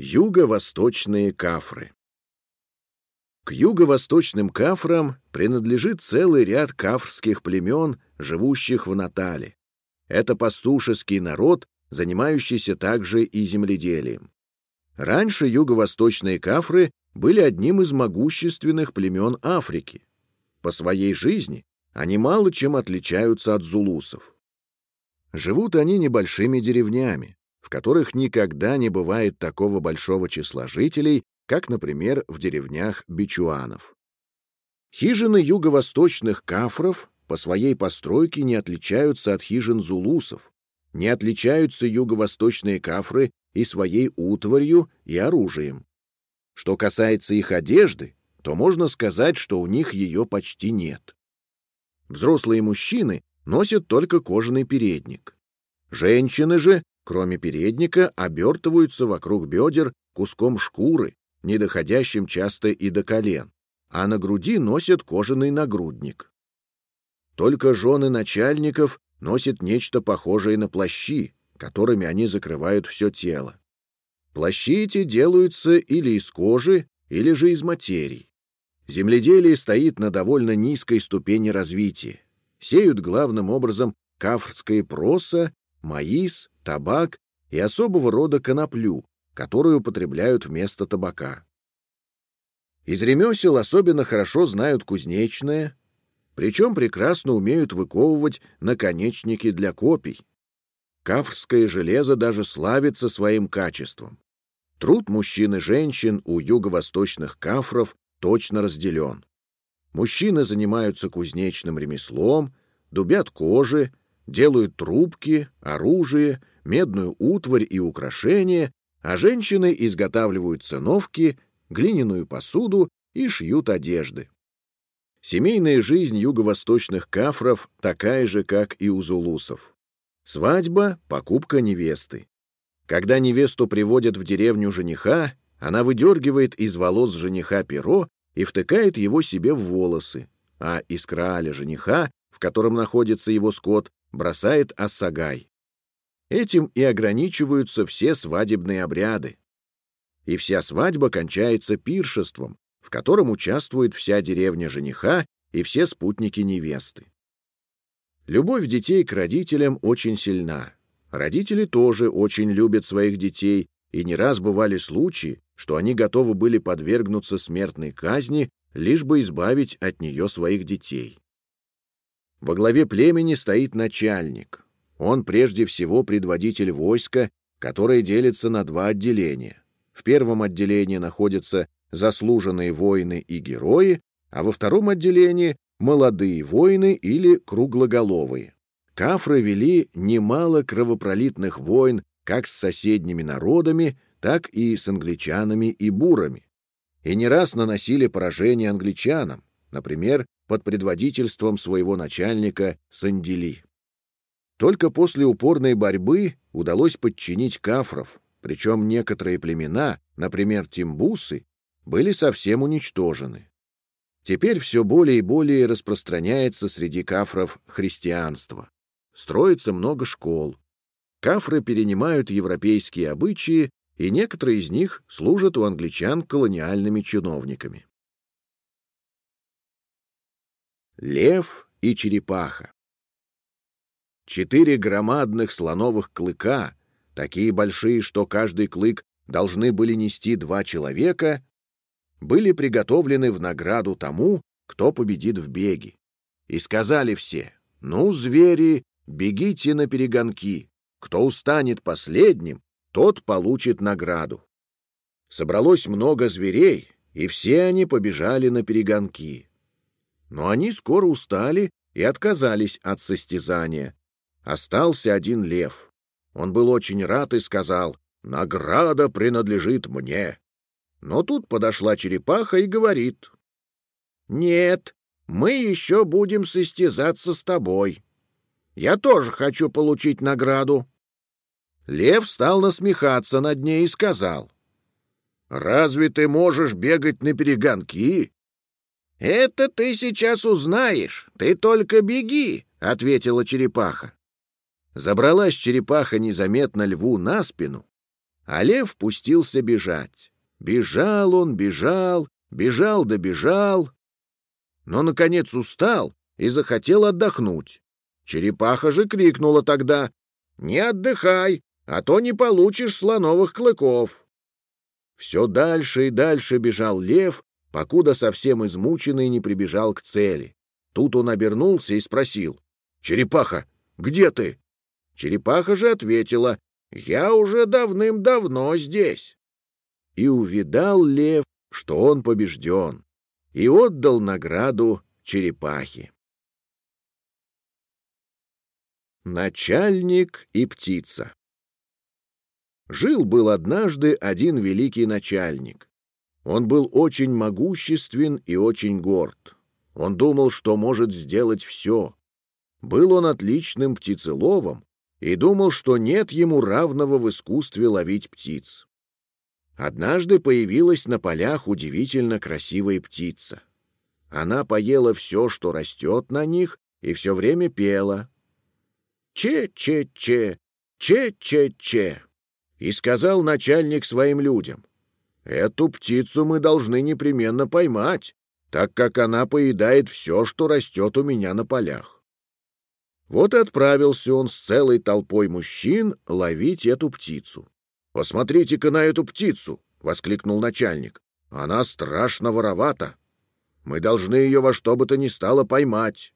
Юго-восточные кафры К юго-восточным кафрам принадлежит целый ряд кафрских племен, живущих в Натале. Это пастушеский народ, занимающийся также и земледелием. Раньше юго-восточные кафры были одним из могущественных племен Африки. По своей жизни они мало чем отличаются от зулусов. Живут они небольшими деревнями, в которых никогда не бывает такого большого числа жителей, как, например, в деревнях бичуанов. Хижины юго-восточных кафров по своей постройке не отличаются от хижин зулусов, не отличаются юго-восточные кафры и своей утварью и оружием. Что касается их одежды, то можно сказать, что у них ее почти нет. Взрослые мужчины носят только кожаный передник. Женщины же, кроме передника, обертываются вокруг бедер куском шкуры, не доходящим часто и до колен, а на груди носят кожаный нагрудник. Только жены начальников носят нечто похожее на плащи, которыми они закрывают все тело. Плащи эти делаются или из кожи, или же из материй. Земледелие стоит на довольно низкой ступени развития сеют главным образом кафрское проса, маис, табак и особого рода коноплю, которую употребляют вместо табака. Из ремесел особенно хорошо знают кузнечное, причем прекрасно умеют выковывать наконечники для копий. Кафрское железо даже славится своим качеством. Труд мужчин и женщин у юго-восточных кафров точно разделен. Мужчины занимаются кузнечным ремеслом, дубят кожи, делают трубки, оружие, медную утварь и украшения, а женщины изготавливают циновки, глиняную посуду и шьют одежды. Семейная жизнь юго-восточных кафров такая же, как и у зулусов. Свадьба — покупка невесты. Когда невесту приводят в деревню жениха, она выдергивает из волос жениха перо и втыкает его себе в волосы, а из крааля жениха, в котором находится его скот, бросает ассагай. Этим и ограничиваются все свадебные обряды. И вся свадьба кончается пиршеством, в котором участвует вся деревня жениха и все спутники невесты. Любовь детей к родителям очень сильна. Родители тоже очень любят своих детей, и не раз бывали случаи, что они готовы были подвергнуться смертной казни, лишь бы избавить от нее своих детей. Во главе племени стоит начальник. Он прежде всего предводитель войска, которое делится на два отделения. В первом отделении находятся заслуженные воины и герои, а во втором отделении — молодые воины или круглоголовые. Кафры вели немало кровопролитных войн как с соседними народами, так и с англичанами и бурами, и не раз наносили поражение англичанам, например, под предводительством своего начальника Сандили. Только после упорной борьбы удалось подчинить кафров, причем некоторые племена, например, тимбусы, были совсем уничтожены. Теперь все более и более распространяется среди кафров христианство. Строится много школ. Кафры перенимают европейские обычаи и некоторые из них служат у англичан колониальными чиновниками. Лев и черепаха Четыре громадных слоновых клыка, такие большие, что каждый клык должны были нести два человека, были приготовлены в награду тому, кто победит в беге. И сказали все, «Ну, звери, бегите на перегонки. Кто устанет последним, тот получит награду. Собралось много зверей, и все они побежали на перегонки. Но они скоро устали и отказались от состязания. Остался один лев. Он был очень рад и сказал, «Награда принадлежит мне». Но тут подошла черепаха и говорит, «Нет, мы еще будем состязаться с тобой. Я тоже хочу получить награду». Лев стал насмехаться над ней и сказал. «Разве ты можешь бегать на перегонки?» «Это ты сейчас узнаешь, ты только беги», — ответила черепаха. Забралась черепаха незаметно льву на спину, а лев пустился бежать. Бежал он, бежал, бежал да бежал, но, наконец, устал и захотел отдохнуть. Черепаха же крикнула тогда «Не отдыхай, а то не получишь слоновых клыков». Все дальше и дальше бежал лев, покуда совсем измученный не прибежал к цели. Тут он обернулся и спросил «Черепаха, где ты?» Черепаха же ответила «Я уже давным-давно здесь». И увидал лев, что он побежден, и отдал награду черепахе. Начальник и птица Жил-был однажды один великий начальник. Он был очень могуществен и очень горд. Он думал, что может сделать все. Был он отличным птицеловом и думал, что нет ему равного в искусстве ловить птиц. Однажды появилась на полях удивительно красивая птица. Она поела все, что растет на них, и все время пела. «Че-че-че! Че-че-че!» И сказал начальник своим людям, «Эту птицу мы должны непременно поймать, так как она поедает все, что растет у меня на полях». Вот и отправился он с целой толпой мужчин ловить эту птицу. «Посмотрите-ка на эту птицу!» — воскликнул начальник. «Она страшно воровата. Мы должны ее во что бы то ни стало поймать».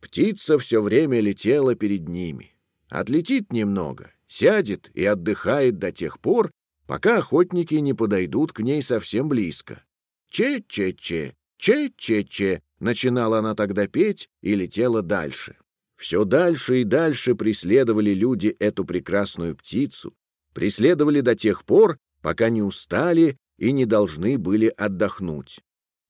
Птица все время летела перед ними. Отлетит немного, сядет и отдыхает до тех пор, пока охотники не подойдут к ней совсем близко. «Че-че-че, че-че-че», — начинала она тогда петь и летела дальше. Все дальше и дальше преследовали люди эту прекрасную птицу, преследовали до тех пор, пока не устали и не должны были отдохнуть.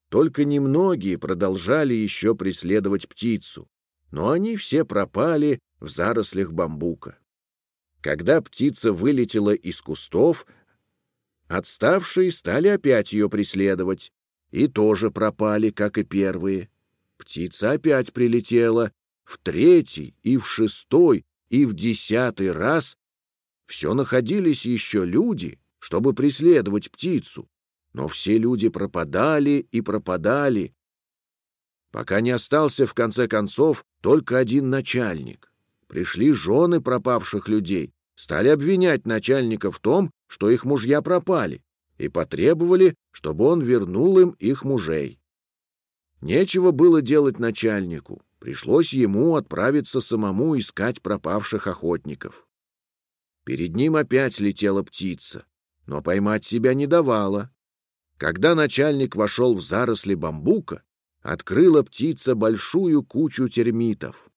Только немногие продолжали еще преследовать птицу, но они все пропали в зарослях бамбука. Когда птица вылетела из кустов, отставшие стали опять ее преследовать, и тоже пропали, как и первые. Птица опять прилетела, в третий и в шестой и в десятый раз все находились еще люди, чтобы преследовать птицу, но все люди пропадали и пропадали, пока не остался в конце концов только один начальник. Пришли жены пропавших людей, стали обвинять начальника в том, что их мужья пропали, и потребовали, чтобы он вернул им их мужей. Нечего было делать начальнику, пришлось ему отправиться самому искать пропавших охотников. Перед ним опять летела птица, но поймать себя не давала. Когда начальник вошел в заросли бамбука, открыла птица большую кучу термитов.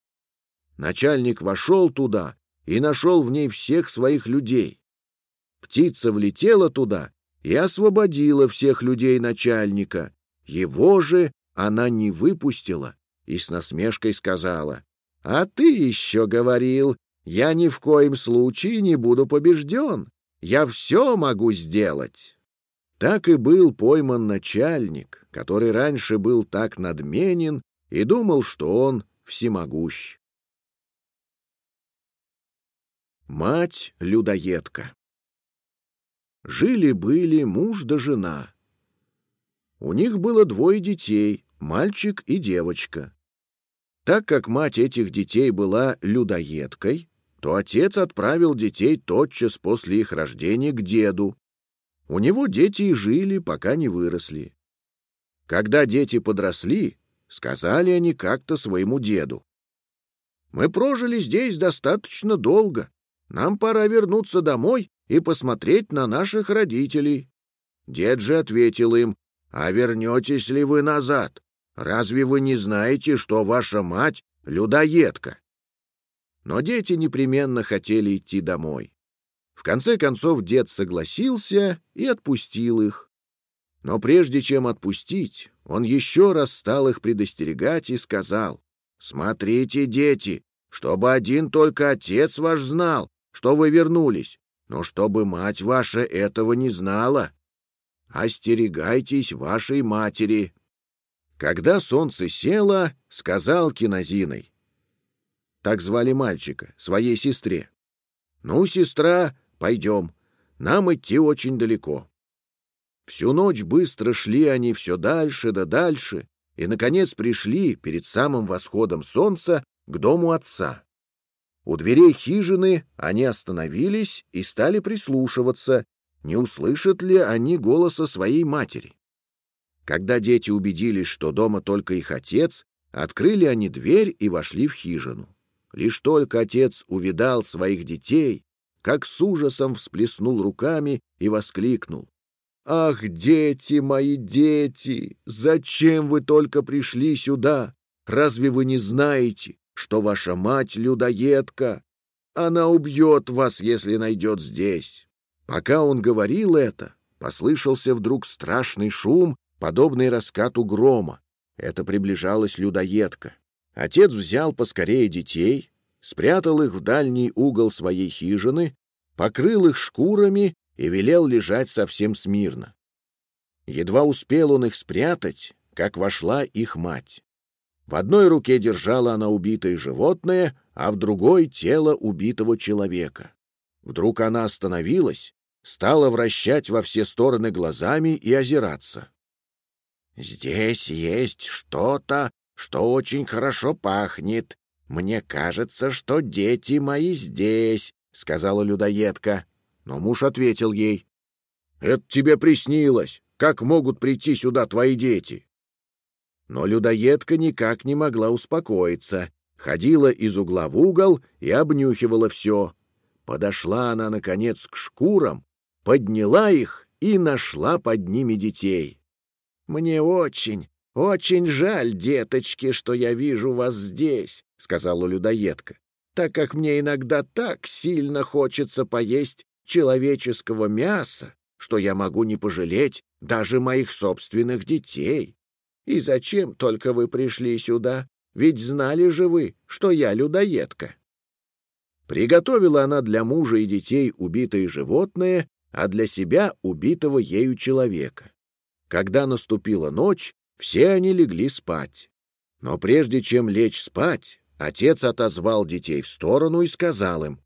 Начальник вошел туда и нашел в ней всех своих людей. Птица влетела туда и освободила всех людей начальника. Его же она не выпустила и с насмешкой сказала, «А ты еще говорил, я ни в коем случае не буду побежден, я все могу сделать». Так и был пойман начальник, который раньше был так надменен и думал, что он всемогущ. Мать-людоедка Жили-были муж да жена. У них было двое детей, мальчик и девочка. Так как мать этих детей была людоедкой, то отец отправил детей тотчас после их рождения к деду. У него дети и жили, пока не выросли. Когда дети подросли, сказали они как-то своему деду. «Мы прожили здесь достаточно долго. Нам пора вернуться домой и посмотреть на наших родителей». Дед же ответил им, «А вернетесь ли вы назад? Разве вы не знаете, что ваша мать — людоедка? Но дети непременно хотели идти домой. В конце концов дед согласился и отпустил их. Но прежде чем отпустить, он еще раз стал их предостерегать и сказал, «Смотрите, дети, чтобы один только отец ваш знал, что вы вернулись, но чтобы мать ваша этого не знала. Остерегайтесь вашей матери, когда солнце село, сказал Кинозиной. Так звали мальчика, своей сестре. «Ну, сестра, пойдем. Нам идти очень далеко. Всю ночь быстро шли они все дальше да дальше, и, наконец, пришли перед самым восходом солнца к дому отца. У дверей хижины они остановились и стали прислушиваться, не услышат ли они голоса своей матери. Когда дети убедились, что дома только их отец, открыли они дверь и вошли в хижину. Лишь только отец увидал своих детей, как с ужасом всплеснул руками и воскликнул. «Ах, дети мои, дети! Зачем вы только пришли сюда? Разве вы не знаете, что ваша мать людоедка? Она убьет вас, если найдет здесь!» Пока он говорил это, послышался вдруг страшный шум, подобный раскату грома. Это приближалась людоедка. Отец взял поскорее детей, спрятал их в дальний угол своей хижины, покрыл их шкурами и велел лежать совсем смирно. Едва успел он их спрятать, как вошла их мать. В одной руке держала она убитое животное, а в другой — тело убитого человека. Вдруг она остановилась стала вращать во все стороны глазами и озираться. «Здесь есть что-то, что очень хорошо пахнет. Мне кажется, что дети мои здесь», — сказала людоедка. Но муж ответил ей. «Это тебе приснилось. Как могут прийти сюда твои дети?» Но людоедка никак не могла успокоиться. Ходила из угла в угол и обнюхивала все. Подошла она, наконец, к шкурам подняла их и нашла под ними детей. «Мне очень, очень жаль, деточки, что я вижу вас здесь», — сказала людоедка, «так как мне иногда так сильно хочется поесть человеческого мяса, что я могу не пожалеть даже моих собственных детей. И зачем только вы пришли сюда? Ведь знали же вы, что я людоедка». Приготовила она для мужа и детей убитое животное а для себя убитого ею человека. Когда наступила ночь, все они легли спать. Но прежде чем лечь спать, отец отозвал детей в сторону и сказал им,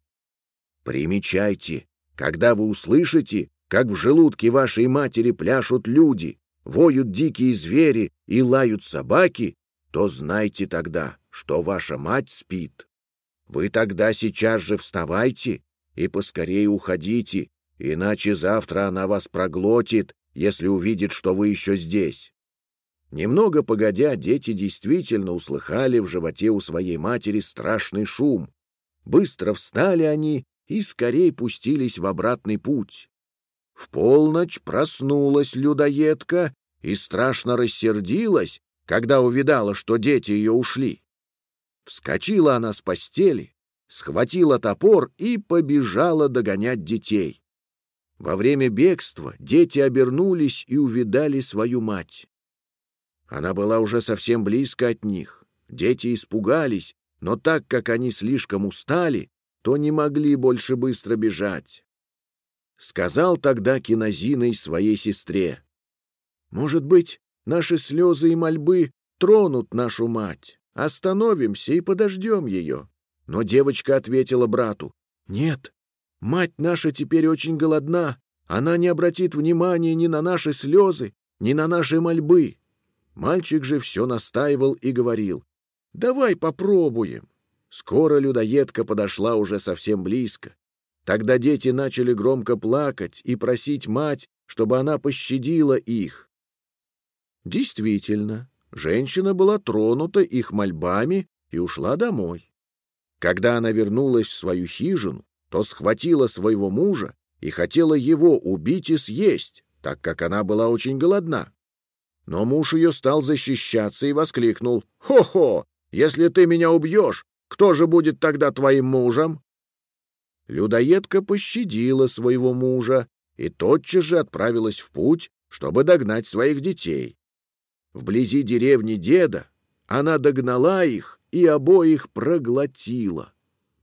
«Примечайте, когда вы услышите, как в желудке вашей матери пляшут люди, воют дикие звери и лают собаки, то знайте тогда, что ваша мать спит. Вы тогда сейчас же вставайте и поскорее уходите, иначе завтра она вас проглотит, если увидит, что вы еще здесь. Немного погодя, дети действительно услыхали в животе у своей матери страшный шум. Быстро встали они и скорее пустились в обратный путь. В полночь проснулась людоедка и страшно рассердилась, когда увидала, что дети ее ушли. Вскочила она с постели, схватила топор и побежала догонять детей. Во время бегства дети обернулись и увидали свою мать. Она была уже совсем близко от них. Дети испугались, но так как они слишком устали, то не могли больше быстро бежать. Сказал тогда Кинозиной своей сестре. «Может быть, наши слезы и мольбы тронут нашу мать. Остановимся и подождем ее». Но девочка ответила брату. «Нет, Мать наша теперь очень голодна. Она не обратит внимания ни на наши слезы, ни на наши мольбы. Мальчик же все настаивал и говорил. «Давай попробуем». Скоро людоедка подошла уже совсем близко. Тогда дети начали громко плакать и просить мать, чтобы она пощадила их. Действительно, женщина была тронута их мольбами и ушла домой. Когда она вернулась в свою хижину, то схватила своего мужа и хотела его убить и съесть, так как она была очень голодна. Но муж ее стал защищаться и воскликнул «Хо-хо! Если ты меня убьешь, кто же будет тогда твоим мужем?» Людоедка пощадила своего мужа и тотчас же отправилась в путь, чтобы догнать своих детей. Вблизи деревни деда она догнала их и обоих проглотила.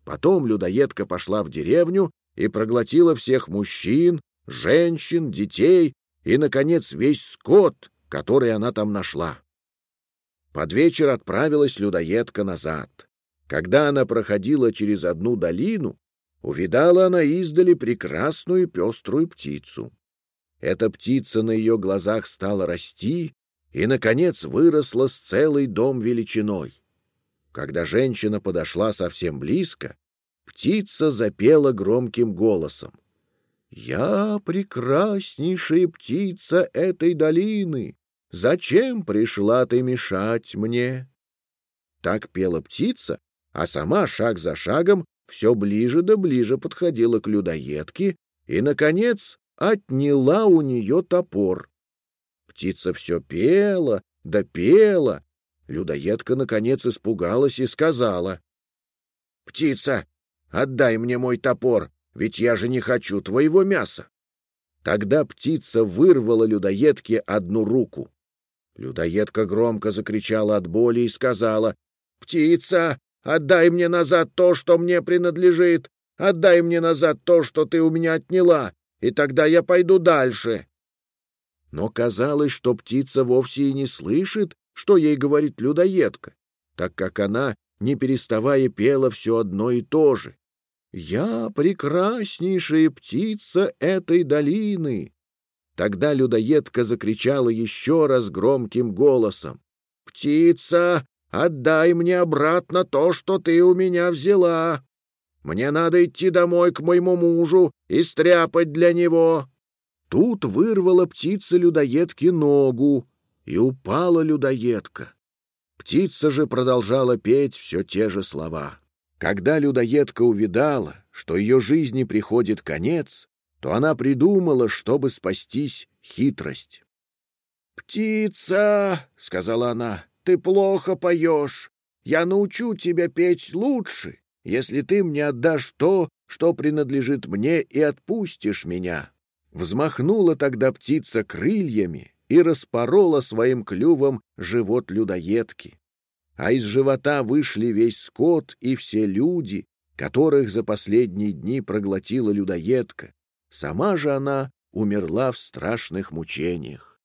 Потом людоедка пошла в деревню и проглотила всех мужчин, женщин, детей и, наконец, весь скот, который она там нашла. Под вечер отправилась людоедка назад. Когда она проходила через одну долину, увидала она издали прекрасную пеструю птицу. Эта птица на ее глазах стала расти и, наконец, выросла с целый дом величиной. Когда женщина подошла совсем близко, птица запела громким голосом. «Я прекраснейшая птица этой долины. Зачем пришла ты мешать мне?» Так пела птица, а сама шаг за шагом все ближе да ближе подходила к людоедке и, наконец, отняла у нее топор. Птица все пела да пела. Людоедка, наконец, испугалась и сказала. — Птица, отдай мне мой топор, ведь я же не хочу твоего мяса. Тогда птица вырвала людоедке одну руку. Людоедка громко закричала от боли и сказала, «Птица, отдай мне назад то, что мне принадлежит! Отдай мне назад то, что ты у меня отняла! и тогда я пойду дальше. Но казалось, что птица вовсе и не слышит, что ей говорит людоедка, так как она, не переставая, пела все одно и то же. «Я прекраснейшая птица этой долины!» Тогда людоедка закричала еще раз громким голосом. «Птица, отдай мне обратно то, что ты у меня взяла!» Мне надо идти домой к моему мужу и стряпать для него. Тут вырвала птица-людоедки ногу, и упала людоедка. Птица же продолжала петь все те же слова. Когда людоедка увидала, что ее жизни приходит конец, то она придумала, чтобы спастись, хитрость. «Птица!» — сказала она, — «ты плохо поешь. Я научу тебя петь лучше если ты мне отдашь то, что принадлежит мне, и отпустишь меня». Взмахнула тогда птица крыльями и распорола своим клювом живот людоедки. А из живота вышли весь скот и все люди, которых за последние дни проглотила людоедка. Сама же она умерла в страшных мучениях.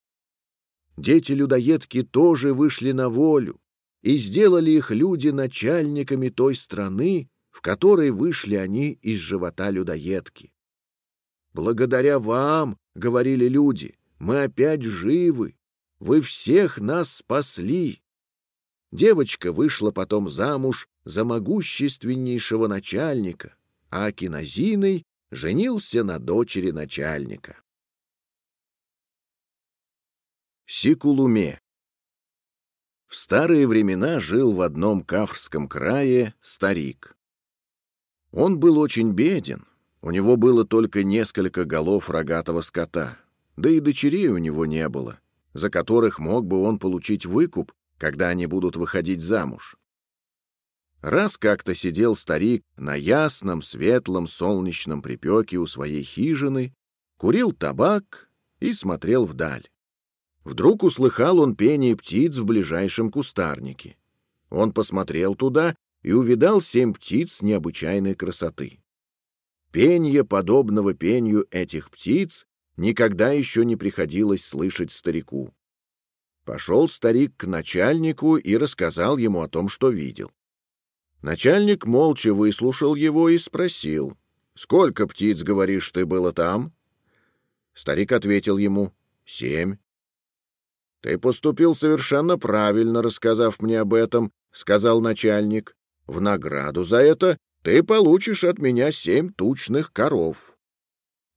Дети людоедки тоже вышли на волю, и сделали их люди начальниками той страны, в которой вышли они из живота людоедки. «Благодаря вам, — говорили люди, — мы опять живы, вы всех нас спасли». Девочка вышла потом замуж за могущественнейшего начальника, а Кинозиной женился на дочери начальника. Сикулуме В старые времена жил в одном Кафрском крае старик. Он был очень беден, у него было только несколько голов рогатого скота, да и дочерей у него не было, за которых мог бы он получить выкуп, когда они будут выходить замуж. Раз как-то сидел старик на ясном, светлом, солнечном припеке у своей хижины, курил табак и смотрел вдаль. Вдруг услыхал он пение птиц в ближайшем кустарнике. Он посмотрел туда и увидал семь птиц необычайной красоты. Пенье, подобного пенью этих птиц, никогда еще не приходилось слышать старику. Пошел старик к начальнику и рассказал ему о том, что видел. Начальник молча выслушал его и спросил, «Сколько птиц, говоришь, ты было там?» Старик ответил ему, «Семь». «Ты поступил совершенно правильно, рассказав мне об этом», — сказал начальник. В награду за это ты получишь от меня семь тучных коров.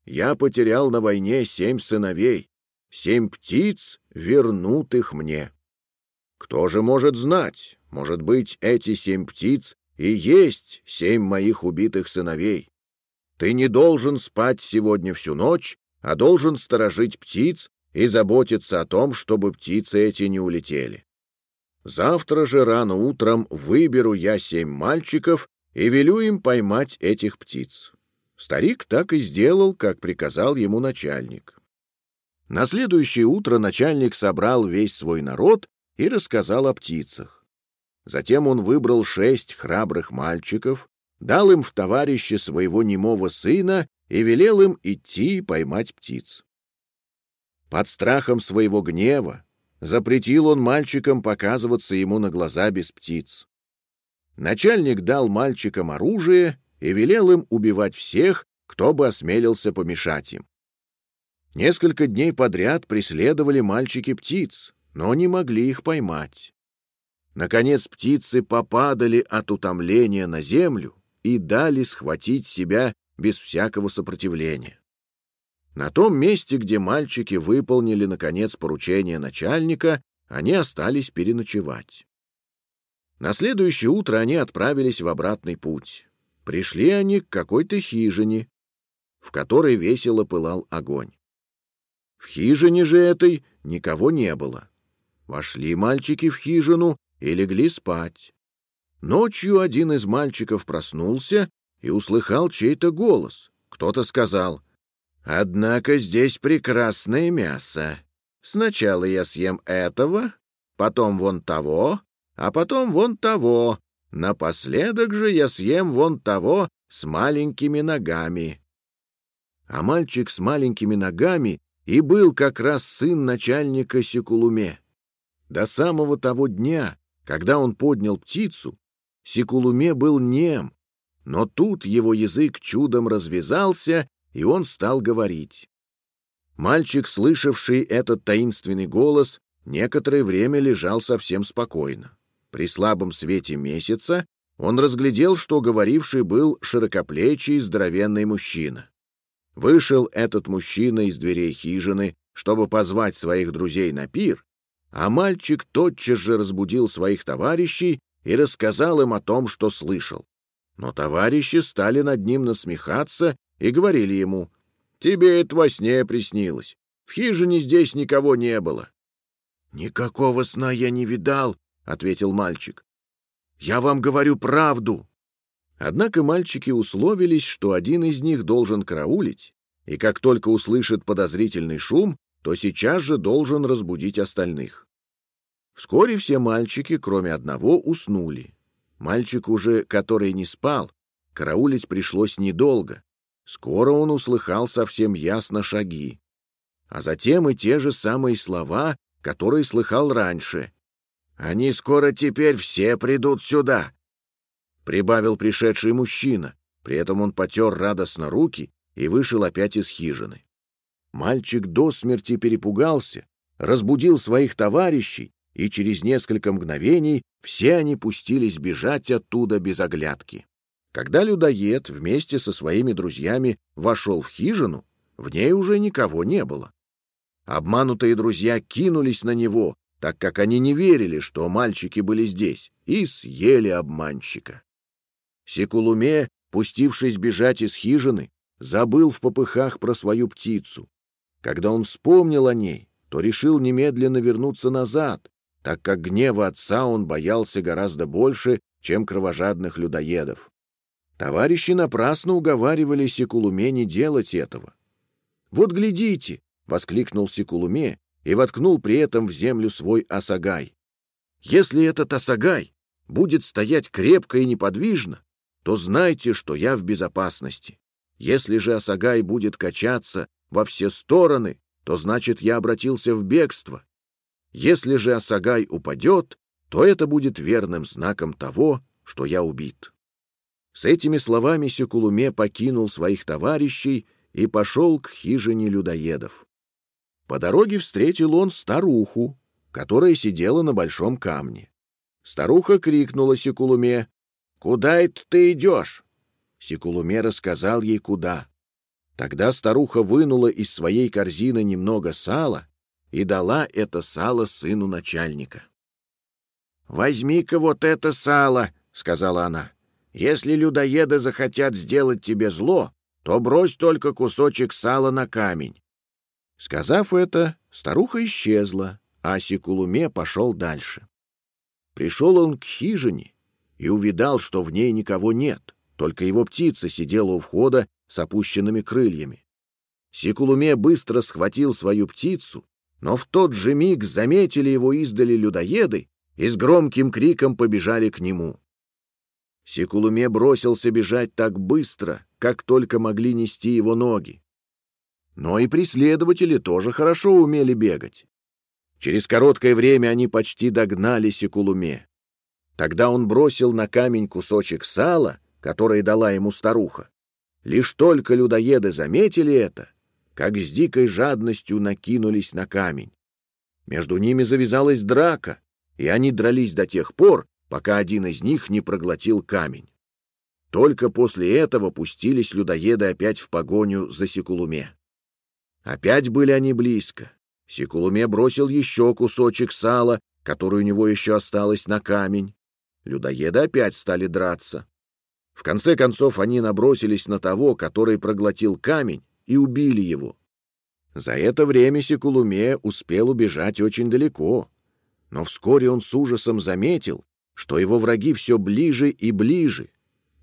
Я потерял на войне семь сыновей, семь птиц вернут их мне. Кто же может знать, может быть, эти семь птиц и есть семь моих убитых сыновей. Ты не должен спать сегодня всю ночь, а должен сторожить птиц и заботиться о том, чтобы птицы эти не улетели. Завтра же рано утром выберу я семь мальчиков и велю им поймать этих птиц. Старик так и сделал, как приказал ему начальник. На следующее утро начальник собрал весь свой народ и рассказал о птицах. Затем он выбрал шесть храбрых мальчиков, дал им в товарищи своего немого сына и велел им идти поймать птиц. Под страхом своего гнева Запретил он мальчикам показываться ему на глаза без птиц. Начальник дал мальчикам оружие и велел им убивать всех, кто бы осмелился помешать им. Несколько дней подряд преследовали мальчики птиц, но не могли их поймать. Наконец птицы попадали от утомления на землю и дали схватить себя без всякого сопротивления. На том месте, где мальчики выполнили, наконец, поручение начальника, они остались переночевать. На следующее утро они отправились в обратный путь. Пришли они к какой-то хижине, в которой весело пылал огонь. В хижине же этой никого не было. Вошли мальчики в хижину и легли спать. Ночью один из мальчиков проснулся и услыхал чей-то голос. Кто-то сказал, «Однако здесь прекрасное мясо. Сначала я съем этого, потом вон того, а потом вон того. Напоследок же я съем вон того с маленькими ногами». А мальчик с маленькими ногами и был как раз сын начальника Секулуме. До самого того дня, когда он поднял птицу, Секулуме был нем, но тут его язык чудом развязался, и он стал говорить. Мальчик, слышавший этот таинственный голос, некоторое время лежал совсем спокойно. При слабом свете месяца он разглядел, что говоривший был широкоплечий здоровенный мужчина. Вышел этот мужчина из дверей хижины, чтобы позвать своих друзей на пир, а мальчик тотчас же разбудил своих товарищей и рассказал им о том, что слышал. Но товарищи стали над ним насмехаться и говорили ему, «Тебе это во сне приснилось. В хижине здесь никого не было». «Никакого сна я не видал», — ответил мальчик. «Я вам говорю правду». Однако мальчики условились, что один из них должен караулить, и как только услышит подозрительный шум, то сейчас же должен разбудить остальных. Вскоре все мальчики, кроме одного, уснули. Мальчик уже, который не спал, караулить пришлось недолго. Скоро он услыхал совсем ясно шаги. А затем и те же самые слова, которые слыхал раньше. «Они скоро теперь все придут сюда», прибавил пришедший мужчина. При этом он потер радостно руки и вышел опять из хижины. Мальчик до смерти перепугался, разбудил своих товарищей, и через несколько мгновений все они пустились бежать оттуда без оглядки. Когда людоед вместе со своими друзьями вошел в хижину, в ней уже никого не было. Обманутые друзья кинулись на него, так как они не верили, что мальчики были здесь, и съели обманщика. Секулуме, пустившись бежать из хижины, забыл в попыхах про свою птицу. Когда он вспомнил о ней, то решил немедленно вернуться назад, так как гнева отца он боялся гораздо больше, чем кровожадных людоедов. Товарищи напрасно уговаривали Секулуме не делать этого. «Вот глядите!» — воскликнул Секулуме и воткнул при этом в землю свой осагай. «Если этот осагай будет стоять крепко и неподвижно, то знайте, что я в безопасности. Если же Асагай будет качаться во все стороны, то значит я обратился в бегство. Если же Асагай упадет, то это будет верным знаком того, что я убит. С этими словами Секулуме покинул своих товарищей и пошел к хижине людоедов. По дороге встретил он старуху, которая сидела на большом камне. Старуха крикнула Секулуме «Куда это ты идешь?» Секулуме рассказал ей, куда. Тогда старуха вынула из своей корзины немного сала и дала это сало сыну начальника. «Возьми-ка вот это сало», — сказала она. «Если людоеды захотят сделать тебе зло, то брось только кусочек сала на камень». Сказав это, старуха исчезла, а Секулуме пошел дальше. Пришел он к хижине и увидал, что в ней никого нет, только его птица сидела у входа с опущенными крыльями. Секулуме быстро схватил свою птицу, но в тот же миг заметили его издали людоеды и с громким криком побежали к нему. Секулуме бросился бежать так быстро, как только могли нести его ноги. Но и преследователи тоже хорошо умели бегать. Через короткое время они почти догнали Секулуме. Тогда он бросил на камень кусочек сала которое дала ему старуха. Лишь только людоеды заметили это, как с дикой жадностью накинулись на камень. Между ними завязалась драка, и они дрались до тех пор, пока один из них не проглотил камень. Только после этого пустились людоеды опять в погоню за Секулуме. Опять были они близко. Секулуме бросил еще кусочек сала, который у него еще осталось на камень. Людоеды опять стали драться. В конце концов они набросились на того, который проглотил камень, и убили его. За это время Секулуме успел убежать очень далеко, но вскоре он с ужасом заметил, что его враги все ближе и ближе.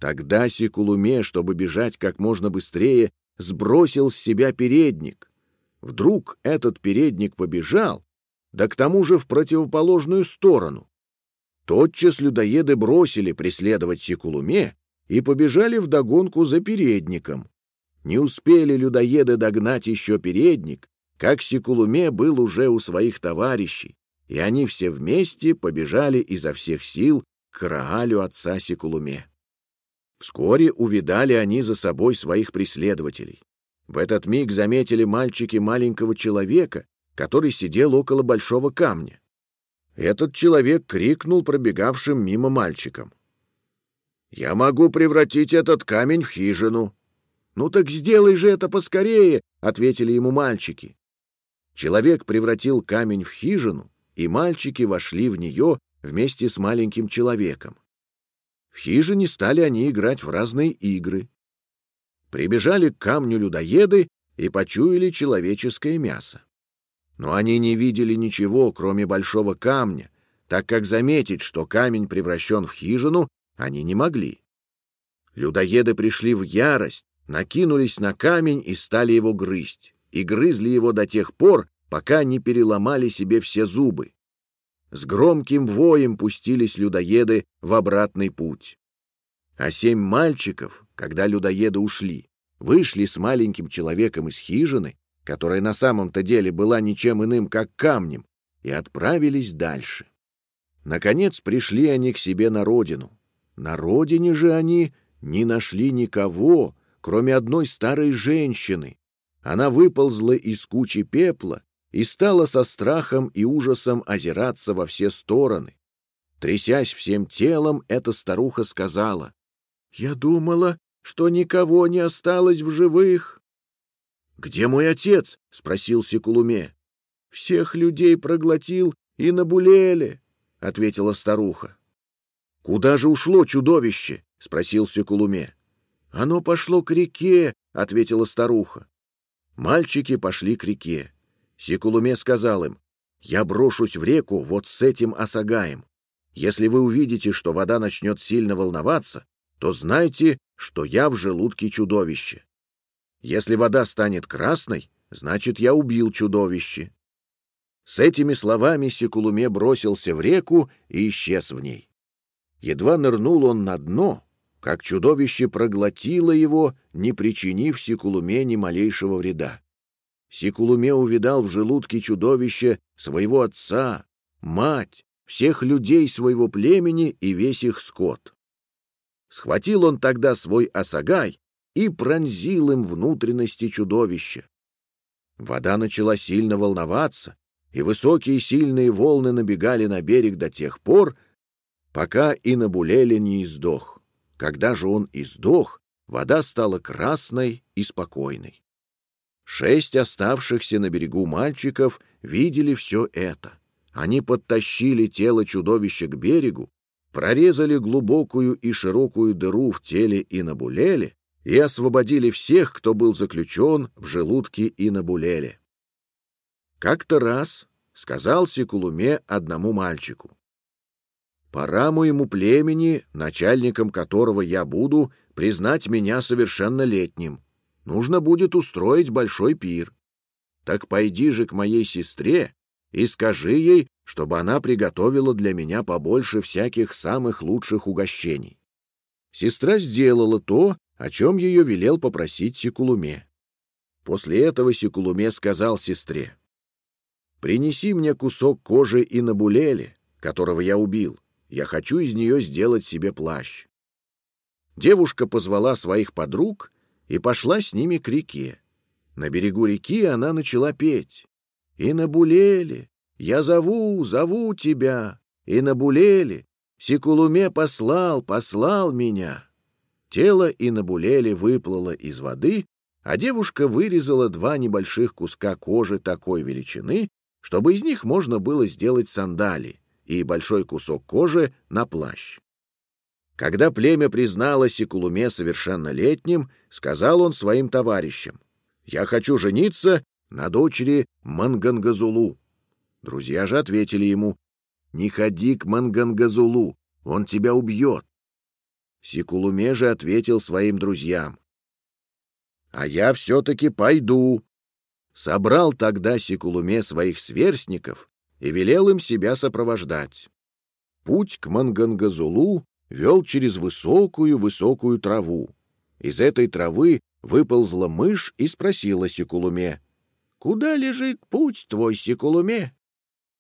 Тогда Секулуме, чтобы бежать как можно быстрее, сбросил с себя передник. Вдруг этот передник побежал, да к тому же в противоположную сторону. Тотчас людоеды бросили преследовать Секулуме и побежали вдогонку за передником. Не успели людоеды догнать еще передник, как Секулуме был уже у своих товарищей, и они все вместе побежали изо всех сил к Раалю отца Секулуме. Вскоре увидали они за собой своих преследователей. В этот миг заметили мальчики маленького человека, который сидел около большого камня. Этот человек крикнул пробегавшим мимо мальчикам. «Я могу превратить этот камень в хижину». «Ну так сделай же это поскорее», — ответили ему мальчики. Человек превратил камень в хижину, и мальчики вошли в нее вместе с маленьким человеком. В хижине стали они играть в разные игры. Прибежали к камню людоеды и почуяли человеческое мясо. Но они не видели ничего, кроме большого камня, так как заметить, что камень превращен в хижину, они не могли. Людоеды пришли в ярость, накинулись на камень и стали его грызть, и грызли его до тех пор, пока не переломали себе все зубы. С громким воем пустились людоеды в обратный путь. А семь мальчиков, когда людоеды ушли, вышли с маленьким человеком из хижины которая на самом-то деле была ничем иным, как камнем, и отправились дальше. Наконец пришли они к себе на родину. На родине же они не нашли никого, кроме одной старой женщины. Она выползла из кучи пепла и стала со страхом и ужасом озираться во все стороны. Трясясь всем телом, эта старуха сказала, «Я думала, что никого не осталось в живых. «Где мой отец?» — спросил Секулуме. «Всех людей проглотил и на Булеле», — ответила старуха. «Куда же ушло чудовище?» — спросил Секулуме. «Оно пошло к реке», — ответила старуха. Мальчики пошли к реке. Секулуме сказал им, «Я брошусь в реку вот с этим осагаем. Если вы увидите, что вода начнет сильно волноваться, то знайте, что я в желудке чудовища. Если вода станет красной, значит, я убил чудовище. С этими словами Секулуме бросился в реку и исчез в ней. Едва нырнул он на дно, как чудовище проглотило его, не причинив Секулуме ни малейшего вреда. Секулуме увидал в желудке чудовища своего отца, мать, всех людей своего племени и весь их скот. Схватил он тогда свой осагай и пронзил им внутренности чудовища. Вода начала сильно волноваться, и высокие сильные волны набегали на берег до тех пор, пока и Набулеле не издох. Когда же он издох, вода стала красной и спокойной. Шесть оставшихся на берегу мальчиков видели все это. Они подтащили тело чудовища к берегу, прорезали глубокую и широкую дыру в теле Инабулеле и освободили всех, кто был заключен в желудке и на булеле. Как-то раз сказал Секулуме одному мальчику, «Пора моему племени, начальником которого я буду, признать меня совершеннолетним. Нужно будет устроить большой пир. Так пойди же к моей сестре и скажи ей, чтобы она приготовила для меня побольше всяких самых лучших угощений». Сестра сделала то, о чем ее велел попросить Секулуме. После этого Секулуме сказал сестре, «Принеси мне кусок кожи и набулели, которого я убил. Я хочу из нее сделать себе плащ». девушка позвала своих подруг и пошла с ними к реке. На берегу реки она начала петь. «И набулели, я зову, зову тебя, и набулели, Секулуме послал, послал меня». Тело и набулели выплыло из воды, а девушка вырезала два небольших куска кожи такой величины, чтобы из них можно было сделать сандали и большой кусок кожи на плащ. Когда племя признало Секулуме совершеннолетним, сказал он своим товарищам, «Я хочу жениться на дочери Мангангазулу». Друзья же ответили ему, «Не ходи к Мангангазулу, он тебя убьет». Секулуме же ответил своим друзьям, «А я все-таки пойду». Собрал тогда Секулуме своих сверстников и велел им себя сопровождать. Путь к Мангангазулу вел через высокую-высокую траву. Из этой травы выползла мышь и спросила Секулуме, «Куда лежит путь твой, Секулуме?»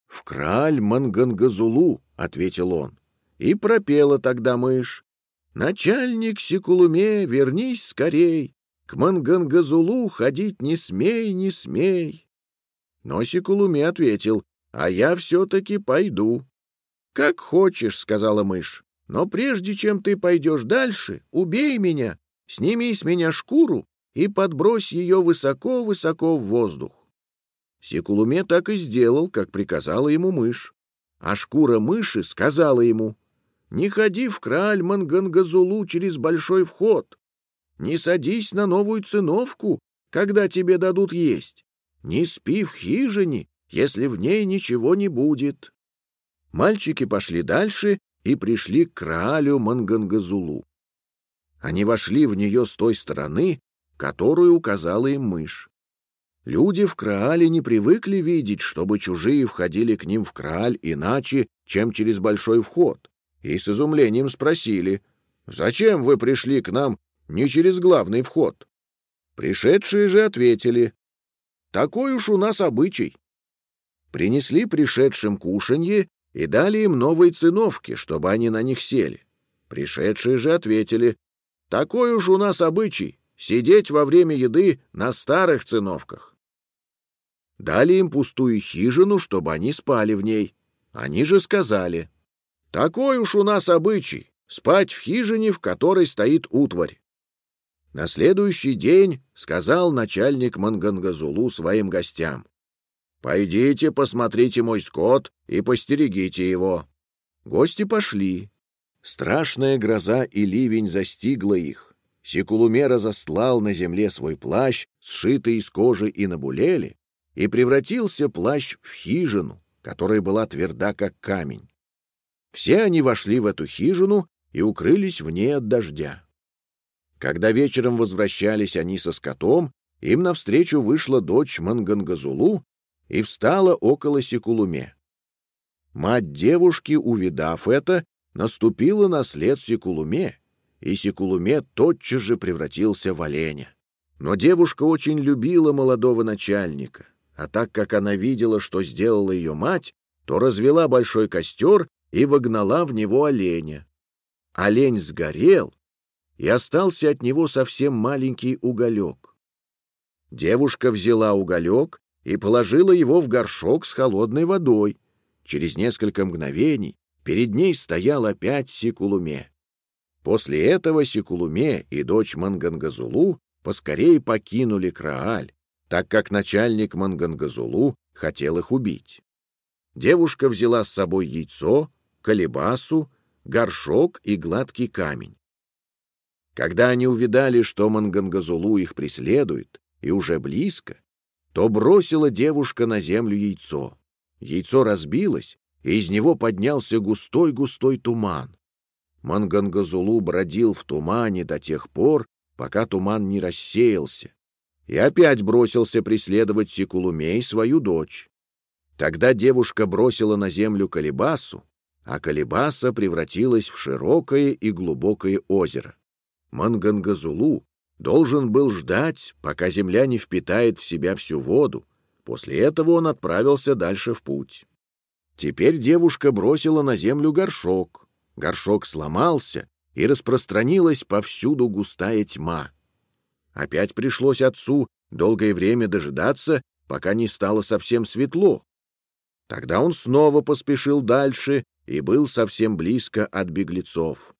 «В краль Мангангазулу», — ответил он. И пропела тогда мышь, «Начальник Секулуме, вернись скорей, к Мангангазулу ходить не смей, не смей». Но Секулуме ответил, «А я все-таки пойду». «Как хочешь», — сказала мышь. Но прежде чем ты пойдешь дальше, убей меня, сними с меня шкуру и подбрось ее высоко-высоко в воздух. Секулуме так и сделал, как приказала ему мышь. А шкура мыши сказала ему, «Не ходи в краль Мангангазулу через большой вход, не садись на новую циновку, когда тебе дадут есть, не спи в хижине, если в ней ничего не будет». Мальчики пошли дальше и пришли к Краалю Мангангазулу. Они вошли в нее с той стороны, которую указала им мышь. Люди в Краале не привыкли видеть, чтобы чужие входили к ним в Крааль иначе, чем через большой вход, и с изумлением спросили, «Зачем вы пришли к нам не через главный вход?» Пришедшие же ответили, «Такой уж у нас обычай». Принесли пришедшим кушанье и дали им новые циновки, чтобы они на них сели. Пришедшие же ответили, «Такой уж у нас обычай — сидеть во время еды на старых циновках». Дали им пустую хижину, чтобы они спали в ней. Они же сказали, «Такой уж у нас обычай — спать в хижине, в которой стоит утварь». На следующий день сказал начальник Мангангазулу своим гостям, «Пойдите, посмотрите мой скот и постерегите его». Гости пошли. Страшная гроза и ливень застигла их. Секулуме разослал на земле свой плащ, сшитый из кожи и набулели, и превратился плащ в хижину, которая была тверда, как камень. Все они вошли в эту хижину и укрылись в ней от дождя. Когда вечером возвращались они со скотом, им навстречу вышла дочь Мангангазулу и встала около Секулуме. Мать девушки, увидав это, наступила на след Секулуме, и Секулуме тотчас же превратился в оленя. Но девушка очень любила молодого начальника, а так как она видела, что сделала ее мать, то развела большой костер и вогнала в него оленя. Олень сгорел, и остался от него совсем маленький уголек. Девушка взяла уголек и положила его в горшок с холодной водой. Через несколько мгновений перед ней стоял опять Секулуме. После этого Секулуме и дочь Мангангазулу поскорее покинули Крааль, так как начальник Мангангазулу хотел их убить. Девушка взяла с собой яйцо, колебасу, горшок и гладкий камень. Когда они увидали, что Мангангазулу их преследует, и уже близко, то бросила девушка на землю яйцо. Яйцо разбилось, и из него поднялся густой-густой туман. Мангангазулу бродил в тумане до тех пор, пока туман не рассеялся, и опять бросился преследовать Секулумей свою дочь. Тогда девушка бросила на землю колебасу, а колебаса превратилась в широкое и глубокое озеро. Мангангазулу должен был ждать, пока земля не впитает в себя всю воду. После этого он отправился дальше в путь. Теперь девушка бросила на землю горшок. Горшок сломался, и распространилась повсюду густая тьма. Опять пришлось отцу долгое время дожидаться, пока не стало совсем светло. Тогда он снова поспешил дальше и был совсем близко от беглецов.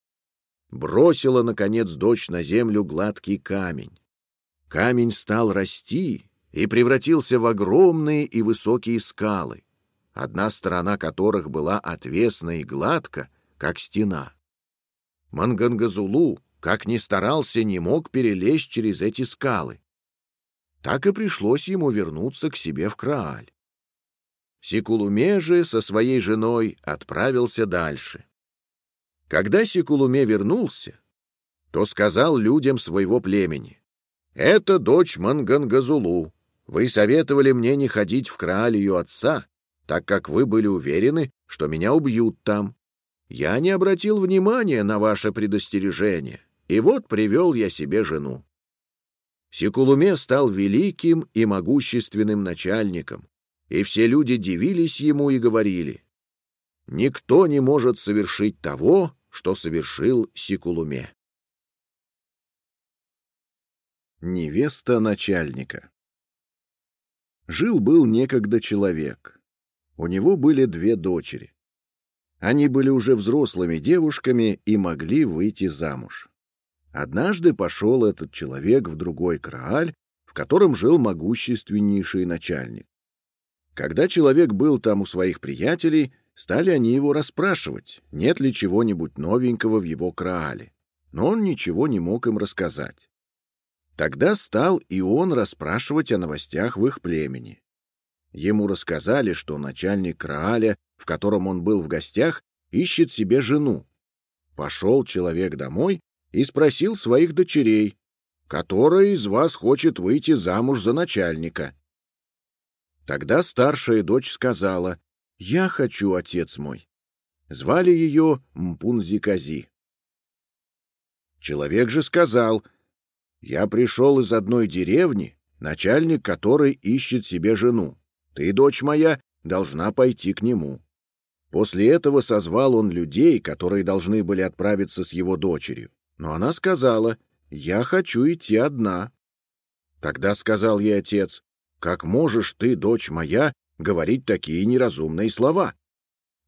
Бросила, наконец, дочь на землю гладкий камень. Камень стал расти и превратился в огромные и высокие скалы, одна сторона которых была отвесна и гладка, как стена. Мангангазулу, как ни старался, не мог перелезть через эти скалы. Так и пришлось ему вернуться к себе в Крааль. Секулуме же со своей женой отправился дальше. Когда Секулуме вернулся, то сказал людям своего племени, «Это дочь Мангангазулу. Вы советовали мне не ходить в Крааль ее отца, так как вы были уверены, что меня убьют там. Я не обратил внимания на ваше предостережение, и вот привел я себе жену». Секулуме стал великим и могущественным начальником, и все люди дивились ему и говорили, «Никто не может совершить того, что совершил Сикулуме». Невеста начальника Жил-был некогда человек. У него были две дочери. Они были уже взрослыми девушками и могли выйти замуж. Однажды пошел этот человек в другой Крааль, в котором жил могущественнейший начальник. Когда человек был там у своих приятелей, стали они его расспрашивать, нет ли чего-нибудь новенького в его краале. Но он ничего не мог им рассказать. Тогда стал и он расспрашивать о новостях в их племени. Ему рассказали, что начальник Крааля, в котором он был в гостях, ищет себе жену. Пошел человек домой и спросил своих дочерей, «Которая из вас хочет выйти замуж за начальника?» Тогда старшая дочь сказала, «Я хочу, отец мой». Звали ее Мпунзикази. Человек же сказал, «Я пришел из одной деревни, начальник которой ищет себе жену. Ты, дочь моя, должна пойти к нему». После этого созвал он людей, которые должны были отправиться с его дочерью. Но она сказала, «Я хочу идти одна». Тогда сказал ей отец, как можешь ты, дочь моя, говорить такие неразумные слова?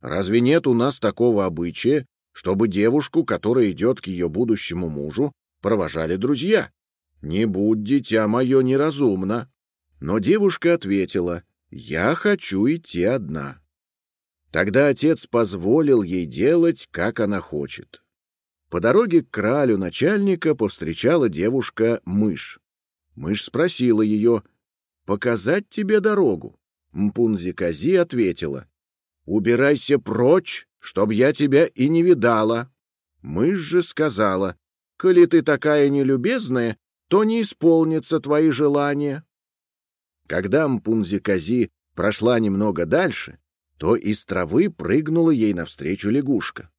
Разве нет у нас такого обычая, чтобы девушку, которая идет к ее будущему мужу, провожали друзья? Не будь, дитя мое, неразумно. Но девушка ответила, я хочу идти одна. Тогда отец позволил ей делать, как она хочет. По дороге к кралю начальника повстречала девушка мышь. Мышь спросила ее — показать тебе дорогу. Мпунзи-Кази ответила. «Убирайся прочь, чтоб я тебя и не видала». Мышь же сказала, «Коли ты такая нелюбезная, то не исполнится твои желания». Когда Мпунзи-Кази прошла немного дальше, то из травы прыгнула ей навстречу лягушка.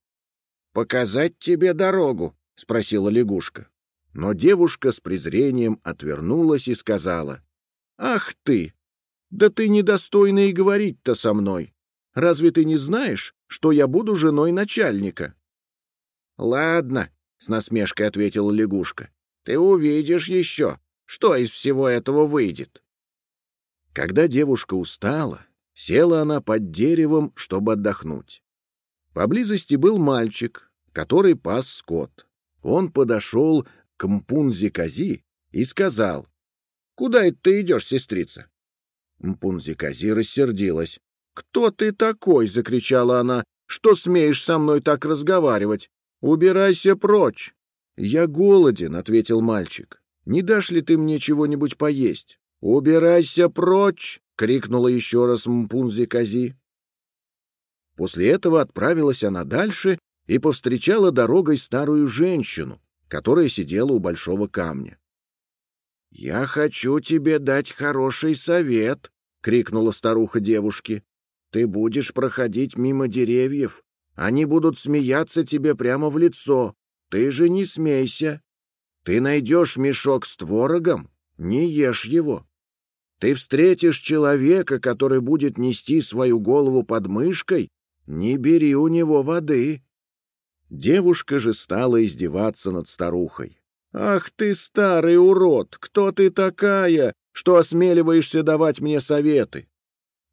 «Показать тебе дорогу?» — спросила лягушка. Но девушка с презрением отвернулась и сказала, «Ах ты! Да ты недостойна и говорить-то со мной. Разве ты не знаешь, что я буду женой начальника?» «Ладно», — с насмешкой ответила лягушка, — «ты увидишь еще, что из всего этого выйдет». Когда девушка устала, села она под деревом, чтобы отдохнуть. Поблизости был мальчик, который пас скот. Он подошел к Мпунзи-Кази и сказал, Куда это ты идешь, сестрица? Мпунзикази рассердилась. «Кто ты такой?» — закричала она. «Что смеешь со мной так разговаривать? Убирайся прочь!» «Я голоден», — ответил мальчик. «Не дашь ли ты мне чего-нибудь поесть?» «Убирайся прочь!» — крикнула еще раз Мпунзи-Кази. После этого отправилась она дальше и повстречала дорогой старую женщину, которая сидела у большого камня. «Я хочу тебе дать хороший совет!» — крикнула старуха девушке. «Ты будешь проходить мимо деревьев. Они будут смеяться тебе прямо в лицо. Ты же не смейся. Ты найдешь мешок с творогом, не ешь его. Ты встретишь человека, который будет нести свою голову под мышкой, не бери у него воды. Девушка же стала издеваться над старухой. «Ах ты, старый урод! Кто ты такая, что осмеливаешься давать мне советы?»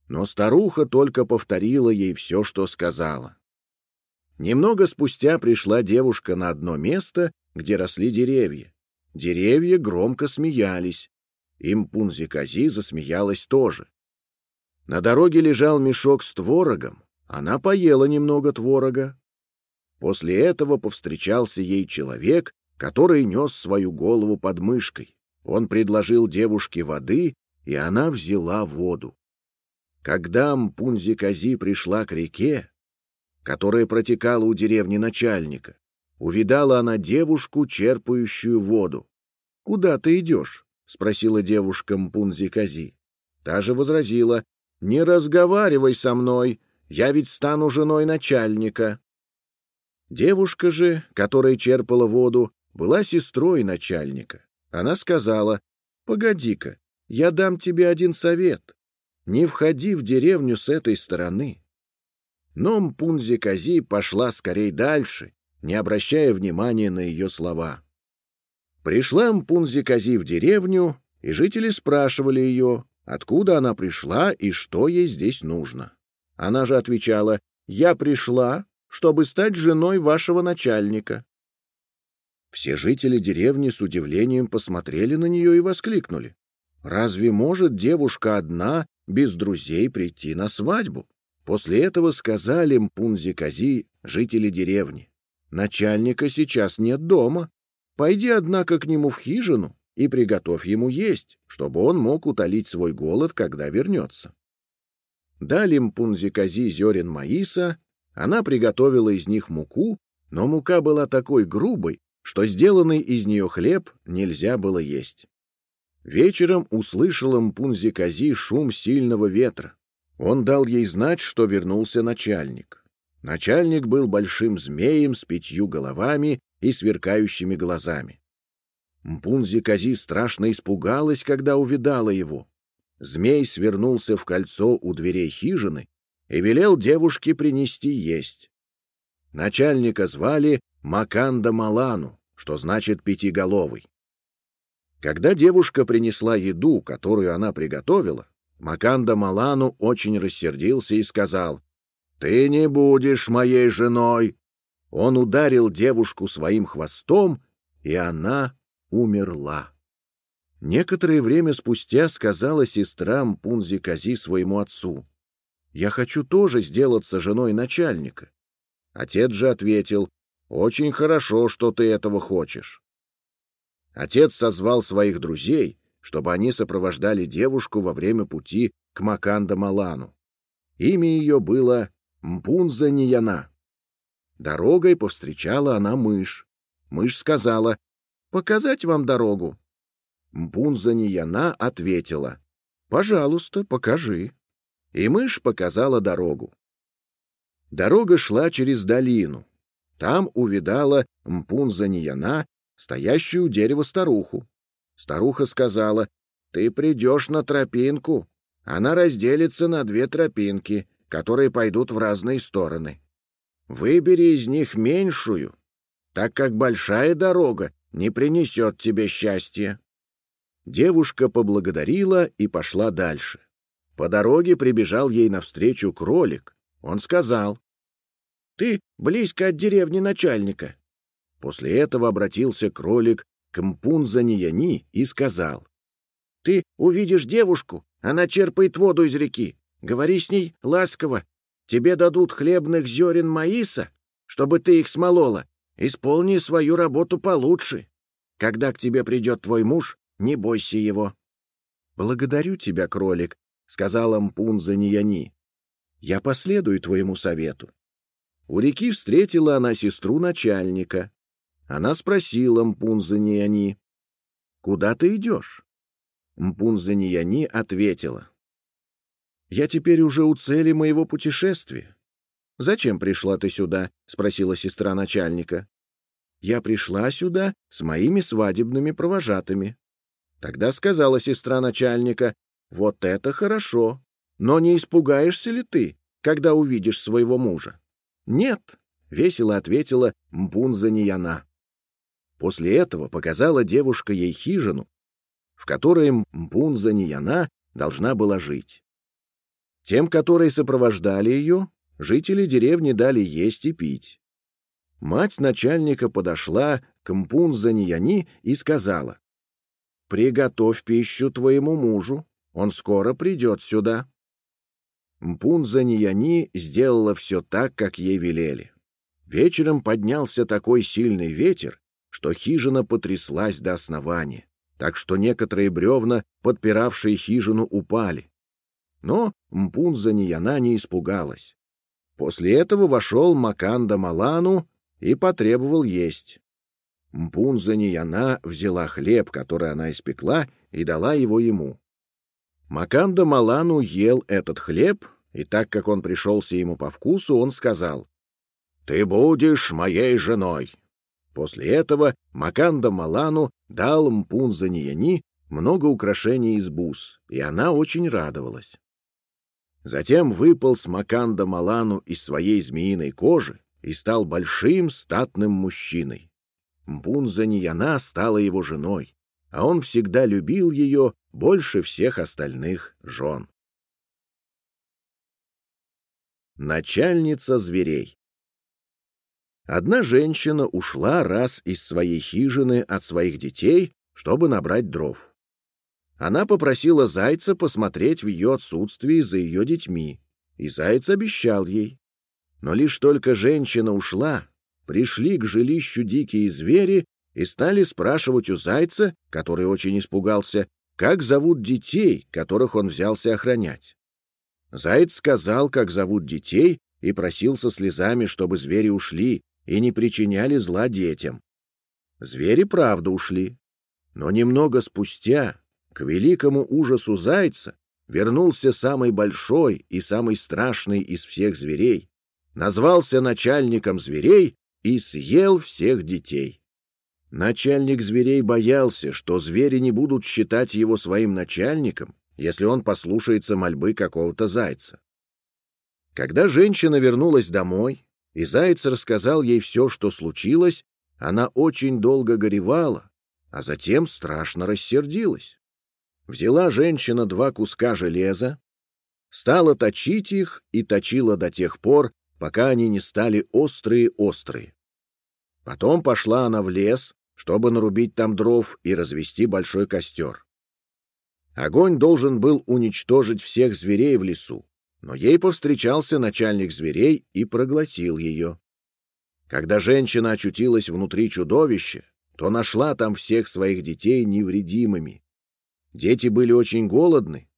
Но старуха только повторила ей все, что сказала. Немного спустя пришла девушка на одно место, где росли деревья. Деревья громко смеялись. Им Пунзи-Кази засмеялась тоже. На дороге лежал мешок с творогом. Она поела немного творога. После этого повстречался ей человек, который нес свою голову под мышкой. Он предложил девушке воды, и она взяла воду. Когда Мпунзи-Кази пришла к реке, которая протекала у деревни начальника, увидала она девушку, черпающую воду. — Куда ты идешь? — спросила девушка Мпунзи-Кази. Та же возразила, — Не разговаривай со мной, я ведь стану женой начальника. Девушка же, которая черпала воду, была сестрой начальника. Она сказала, «Погоди-ка, я дам тебе один совет. Не входи в деревню с этой стороны». Но Мпунзи-Кази пошла скорей дальше, не обращая внимания на ее слова. Пришла Мпунзи-Кази в деревню, и жители спрашивали ее, откуда она пришла и что ей здесь нужно. Она же отвечала, «Я пришла, чтобы стать женой вашего начальника». Все жители деревни с удивлением посмотрели на нее и воскликнули. «Разве может девушка одна, без друзей, прийти на свадьбу?» После этого сказали Мпунзи-Кази жители деревни. «Начальника сейчас нет дома. Пойди, однако, к нему в хижину и приготовь ему есть, чтобы он мог утолить свой голод, когда вернется». Дали Мпунзи-Кази зерен маиса, она приготовила из них муку, но мука была такой грубой, что сделанный из нее хлеб нельзя было есть. Вечером услышала Мпунзи Кази шум сильного ветра. Он дал ей знать, что вернулся начальник. Начальник был большим змеем с пятью головами и сверкающими глазами. Мпунзи Кази страшно испугалась, когда увидала его. Змей свернулся в кольцо у дверей хижины и велел девушке принести есть. Начальника звали Маканда Малану, что значит «пятиголовый». Когда девушка принесла еду, которую она приготовила, Маканда Малану очень рассердился и сказал, «Ты не будешь моей женой!» Он ударил девушку своим хвостом, и она умерла. Некоторое время спустя сказала сестра Мпунзи Кази своему отцу, «Я хочу тоже сделаться женой начальника». Отец же ответил, очень хорошо, что ты этого хочешь. Отец созвал своих друзей, чтобы они сопровождали девушку во время пути к Маканда Малану. Имя ее было Мпунза Нияна. Дорогой повстречала она мышь. Мышь сказала, «Показать вам дорогу?» Мпунза Нияна ответила, «Пожалуйста, покажи». И мышь показала дорогу. Дорога шла через долину. Там увидала Мпунза Нияна, стоящую у дерева старуху. Старуха сказала, «Ты придешь на тропинку. Она разделится на две тропинки, которые пойдут в разные стороны. Выбери из них меньшую, так как большая дорога не принесет тебе счастья». Девушка поблагодарила и пошла дальше. По дороге прибежал ей навстречу кролик. Он сказал, ты близко от деревни начальника. После этого обратился кролик к Мпунзанияни и сказал. Ты увидишь девушку, она черпает воду из реки. Говори с ней ласково. Тебе дадут хлебных зерен маиса, чтобы ты их смолола. Исполни свою работу получше. Когда к тебе придет твой муж, не бойся его. — Благодарю тебя, кролик, — сказала Мпунза Нияни. — Я последую твоему совету. У реки встретила она сестру начальника. Она спросила Мпунзанияни, «Куда ты идешь?» Мпунзанияни ответила, «Я теперь уже у цели моего путешествия». «Зачем пришла ты сюда?» — спросила сестра начальника. «Я пришла сюда с моими свадебными провожатыми». Тогда сказала сестра начальника, «Вот это хорошо! Но не испугаешься ли ты, когда увидишь своего мужа?» «Нет, весело ответила Мпунза Нияна. После этого показала девушка ей хижину, в которой Мпунза Нияна должна была жить. Тем, которые сопровождали ее, жители деревни дали есть и пить. Мать начальника подошла к Мпунза Нияни и сказала, «Приготовь пищу твоему мужу, он скоро придет сюда». Мпунза Нияни сделала все так, как ей велели. Вечером поднялся такой сильный ветер, что хижина потряслась до основания, так что некоторые бревна, подпиравшие хижину, упали. Но Мпунза Нияна не испугалась. После этого вошел Маканда Малану и потребовал есть. Мпунза Нияна взяла хлеб, который она испекла, и дала его ему. Маканда Малану ел этот хлеб, и так как он пришелся ему по вкусу, он сказал, «Ты будешь моей женой». После этого Маканда Малану дал Мпунза Нияни много украшений из бус, и она очень радовалась. Затем выполз Маканда Малану из своей змеиной кожи и стал большим статным мужчиной. Мпунза Нияна стала его женой, а он всегда любил ее больше всех остальных жен. Начальница зверей Одна женщина ушла раз из своей хижины от своих детей, чтобы набрать дров. Она попросила зайца посмотреть в ее отсутствии за ее детьми, и заяц обещал ей. Но лишь только женщина ушла, пришли к жилищу дикие звери и стали спрашивать у зайца, который очень испугался, как зовут детей, которых он взялся охранять. Заяц сказал, как зовут детей, и просил со слезами, чтобы звери ушли и не причиняли зла детям. Звери правда ушли. Но немного спустя, к великому ужасу зайца, вернулся самый большой и самый страшный из всех зверей, назвался начальником зверей и съел всех детей. Начальник зверей боялся, что звери не будут считать его своим начальником, если он послушается мольбы какого-то зайца. Когда женщина вернулась домой, и заяц рассказал ей все, что случилось, она очень долго горевала, а затем страшно рассердилась. Взяла женщина два куска железа, стала точить их и точила до тех пор, пока они не стали острые-острые. Потом пошла она в лес, чтобы нарубить там дров и развести большой костер. Огонь должен был уничтожить всех зверей в лесу, но ей повстречался начальник зверей и проглотил ее. Когда женщина очутилась внутри чудовища, то нашла там всех своих детей невредимыми. Дети были очень голодны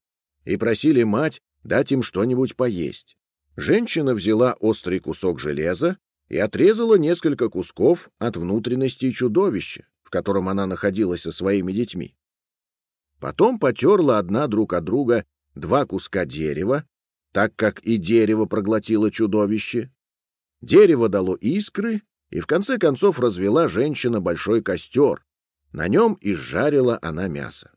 и просили мать дать им что-нибудь поесть. Женщина взяла острый кусок железа и отрезала несколько кусков от внутренности чудовища, в котором она находилась со своими детьми. Потом потерла одна друг от друга два куска дерева, так как и дерево проглотило чудовище. Дерево дало искры, и в конце концов развела женщина большой костер. На нем изжарила она мясо.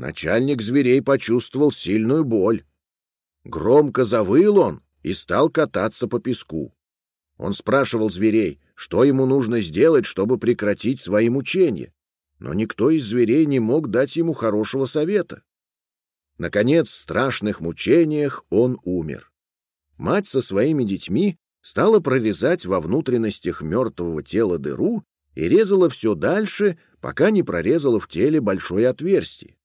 Начальник зверей почувствовал сильную боль. Громко завыл он и стал кататься по песку. Он спрашивал зверей, что ему нужно сделать, чтобы прекратить свои мучения, но никто из зверей не мог дать ему хорошего совета. Наконец, в страшных мучениях он умер. Мать со своими детьми стала прорезать во внутренностях мертвого тела дыру и резала все дальше, пока не прорезала в теле большое отверстие.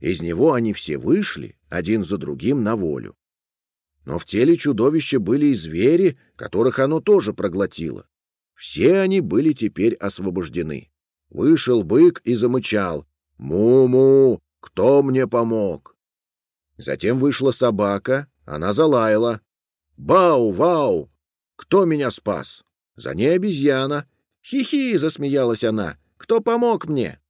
Из него они все вышли, один за другим, на волю. Но в теле чудовища были и звери, которых оно тоже проглотило. Все они были теперь освобождены. Вышел бык и замычал. «Му-му! Кто мне помог?» Затем вышла собака, она залаяла. «Бау-вау! Кто меня спас?» За ней обезьяна. «Хи-хи!» — засмеялась она. «Кто помог мне?»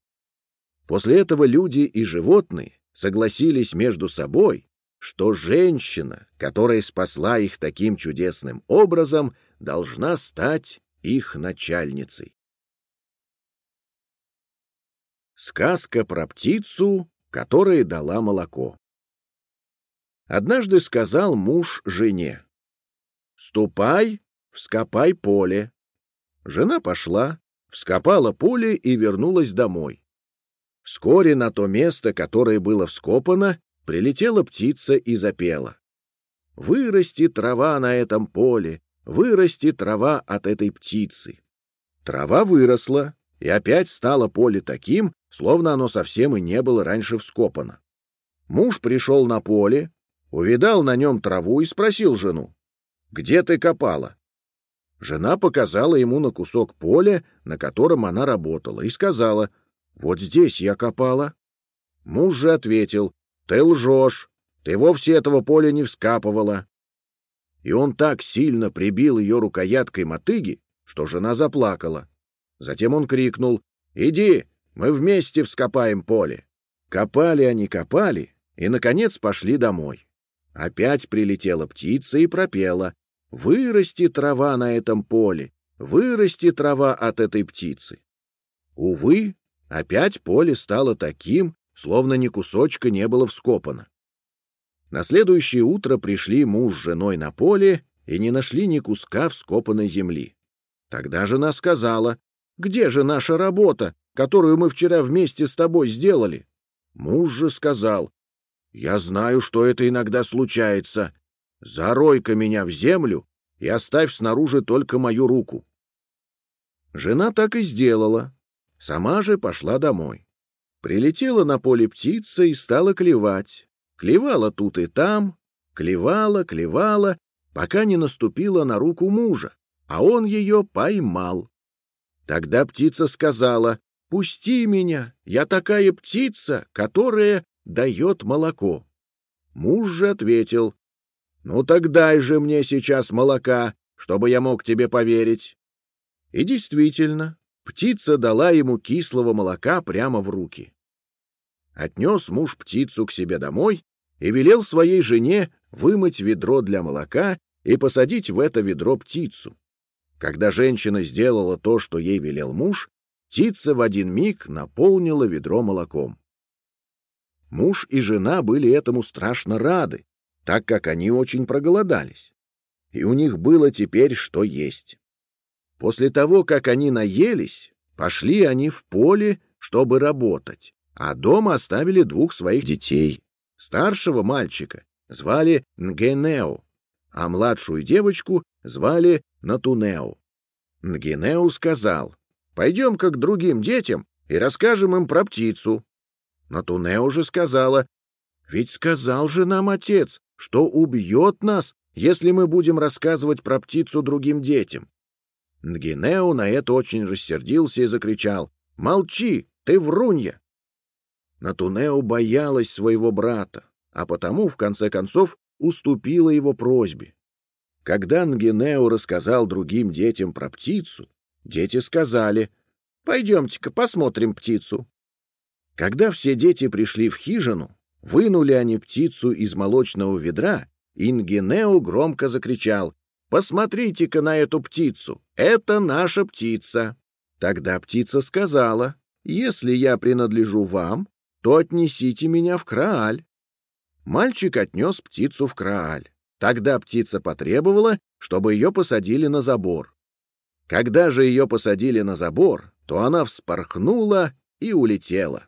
После этого люди и животные согласились между собой, что женщина, которая спасла их таким чудесным образом, должна стать их начальницей. Сказка про птицу, которая дала молоко. Однажды сказал муж жене, «Ступай вскопай поле». Жена пошла, вскопала поле и вернулась домой. Вскоре на то место, которое было вскопано, прилетела птица и запела. «Вырасти трава на этом поле, вырасти трава от этой птицы». Трава выросла, и опять стало поле таким, словно оно совсем и не было раньше вскопано. Муж пришел на поле, увидал на нем траву и спросил жену, «Где ты копала?» Жена показала ему на кусок поля, на котором она работала, и сказала, «Вот здесь я копала». Муж же ответил, «Ты лжешь, ты вовсе этого поля не вскапывала». И он так сильно прибил ее рукояткой мотыги, что жена заплакала. Затем он крикнул, «Иди, мы вместе вскопаем поле». Копали они, копали, и, наконец, пошли домой. Опять прилетела птица и пропела, «Вырасти трава на этом поле, вырасти трава от этой птицы». Увы, опять поле стало таким, словно ни кусочка не было вскопано. На следующее утро пришли муж с женой на поле и не нашли ни куска вскопанной земли. Тогда жена сказала, «Где же наша работа, которую мы вчера вместе с тобой сделали?» Муж же сказал, «Я знаю, что это иногда случается. Зарой-ка меня в землю и оставь снаружи только мою руку». Жена так и сделала. Сама же пошла домой. Прилетела на поле птица и стала клевать. Клевала тут и там, клевала, клевала, пока не наступила на руку мужа, а он ее поймал. Тогда птица сказала, «Пусти меня, я такая птица, которая дает молоко». Муж же ответил, «Ну так дай же мне сейчас молока, чтобы я мог тебе поверить». И действительно, птица дала ему кислого молока прямо в руки. Отнес муж птицу к себе домой и велел своей жене вымыть ведро для молока и посадить в это ведро птицу. Когда женщина сделала то, что ей велел муж, птица в один миг наполнила ведро молоком. Муж и жена были этому страшно рады, так как они очень проголодались. И у них было теперь что есть. После того, как они наелись, пошли они в поле, чтобы работать а дома оставили двух своих детей. Старшего мальчика звали Нгенео, а младшую девочку звали Натунео. Нгенео сказал, «Пойдем-ка к другим детям и расскажем им про птицу». Натунео же сказала, «Ведь сказал же нам отец, что убьет нас, если мы будем рассказывать про птицу другим детям». Нгенео на это очень рассердился и закричал, «Молчи, ты врунья! Натунео боялась своего брата, а потому, в конце концов, уступила его просьбе. Когда Нгенео рассказал другим детям про птицу, дети сказали, «Пойдемте-ка посмотрим птицу». Когда все дети пришли в хижину, вынули они птицу из молочного ведра, и Нгенео громко закричал, «Посмотрите-ка на эту птицу! Это наша птица!» Тогда птица сказала, «Если я принадлежу вам, то отнесите меня в Крааль. Мальчик отнес птицу в Крааль. Тогда птица потребовала, чтобы ее посадили на забор. Когда же ее посадили на забор, то она вспорхнула и улетела.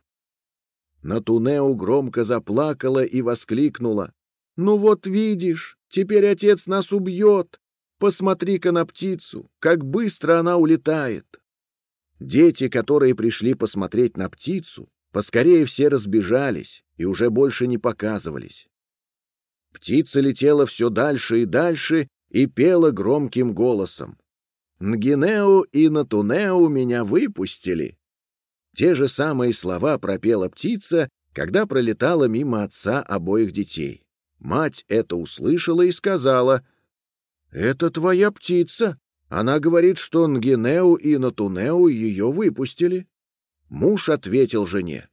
Натунеу громко заплакала и воскликнула. «Ну вот видишь, теперь отец нас убьет. Посмотри-ка на птицу, как быстро она улетает». Дети, которые пришли посмотреть на птицу, Поскорее все разбежались и уже больше не показывались. Птица летела все дальше и дальше и пела громким голосом. «Нгинео и Натунео меня выпустили». Те же самые слова пропела птица, когда пролетала мимо отца обоих детей. Мать это услышала и сказала, «Это твоя птица. Она говорит, что Нгинео и Натунео ее выпустили». Муж ответил жене.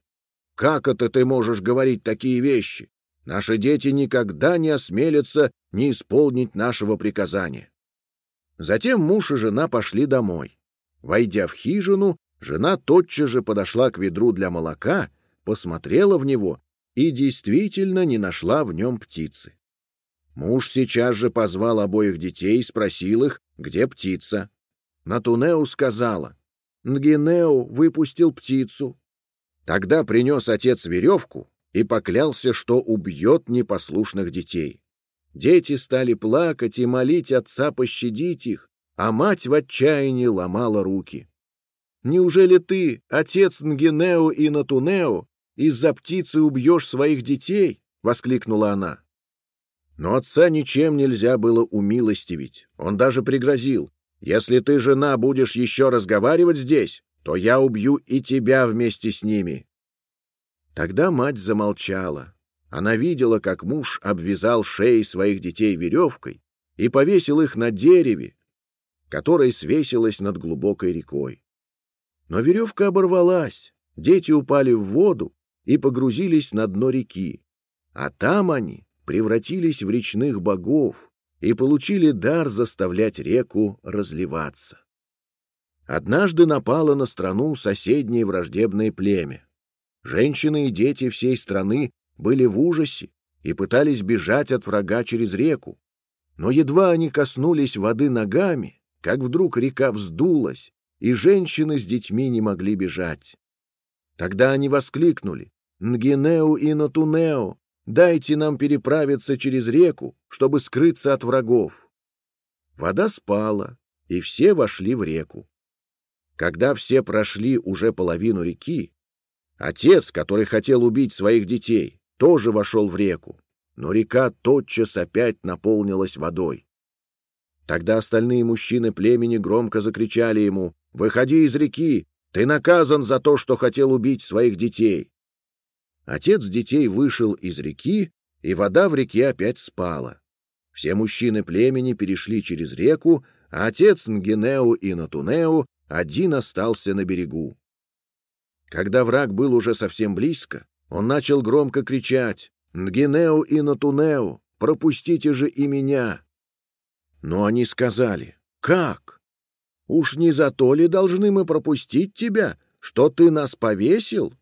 «Как это ты можешь говорить такие вещи? Наши дети никогда не осмелятся не исполнить нашего приказания». Затем муж и жена пошли домой. Войдя в хижину, жена тотчас же подошла к ведру для молока, посмотрела в него и действительно не нашла в нем птицы. Муж сейчас же позвал обоих детей и спросил их, где птица. Натунеу сказала, Нгинеу выпустил птицу. Тогда принес отец веревку и поклялся, что убьет непослушных детей. Дети стали плакать и молить отца пощадить их, а мать в отчаянии ломала руки. «Неужели ты, отец Нгинео и Натунео, из-за птицы убьешь своих детей?» — воскликнула она. Но отца ничем нельзя было умилостивить. Он даже пригрозил. «Если ты, жена, будешь еще разговаривать здесь, то я убью и тебя вместе с ними». Тогда мать замолчала. Она видела, как муж обвязал шеи своих детей веревкой и повесил их на дереве, которое свесилось над глубокой рекой. Но веревка оборвалась, дети упали в воду и погрузились на дно реки, а там они превратились в речных богов и получили дар заставлять реку разливаться. Однажды напало на страну соседнее враждебное племя. Женщины и дети всей страны были в ужасе и пытались бежать от врага через реку. Но едва они коснулись воды ногами, как вдруг река вздулась, и женщины с детьми не могли бежать. Тогда они воскликнули «Нгинеу и Натунео, дайте нам переправиться через реку, чтобы скрыться от врагов». Вода спала, и все вошли в реку. Когда все прошли уже половину реки, отец, который хотел убить своих детей, тоже вошел в реку, но река тотчас опять наполнилась водой. Тогда остальные мужчины племени громко закричали ему «Выходи из реки! Ты наказан за то, что хотел убить своих детей!» Отец детей вышел из реки, и вода в реке опять спала. Все мужчины племени перешли через реку, а отец Нгенеу и Натунеу один остался на берегу. Когда враг был уже совсем близко, он начал громко кричать «Нгенеу и Натунеу, пропустите же и меня!» Но они сказали «Как? Уж не за то ли должны мы пропустить тебя, что ты нас повесил?»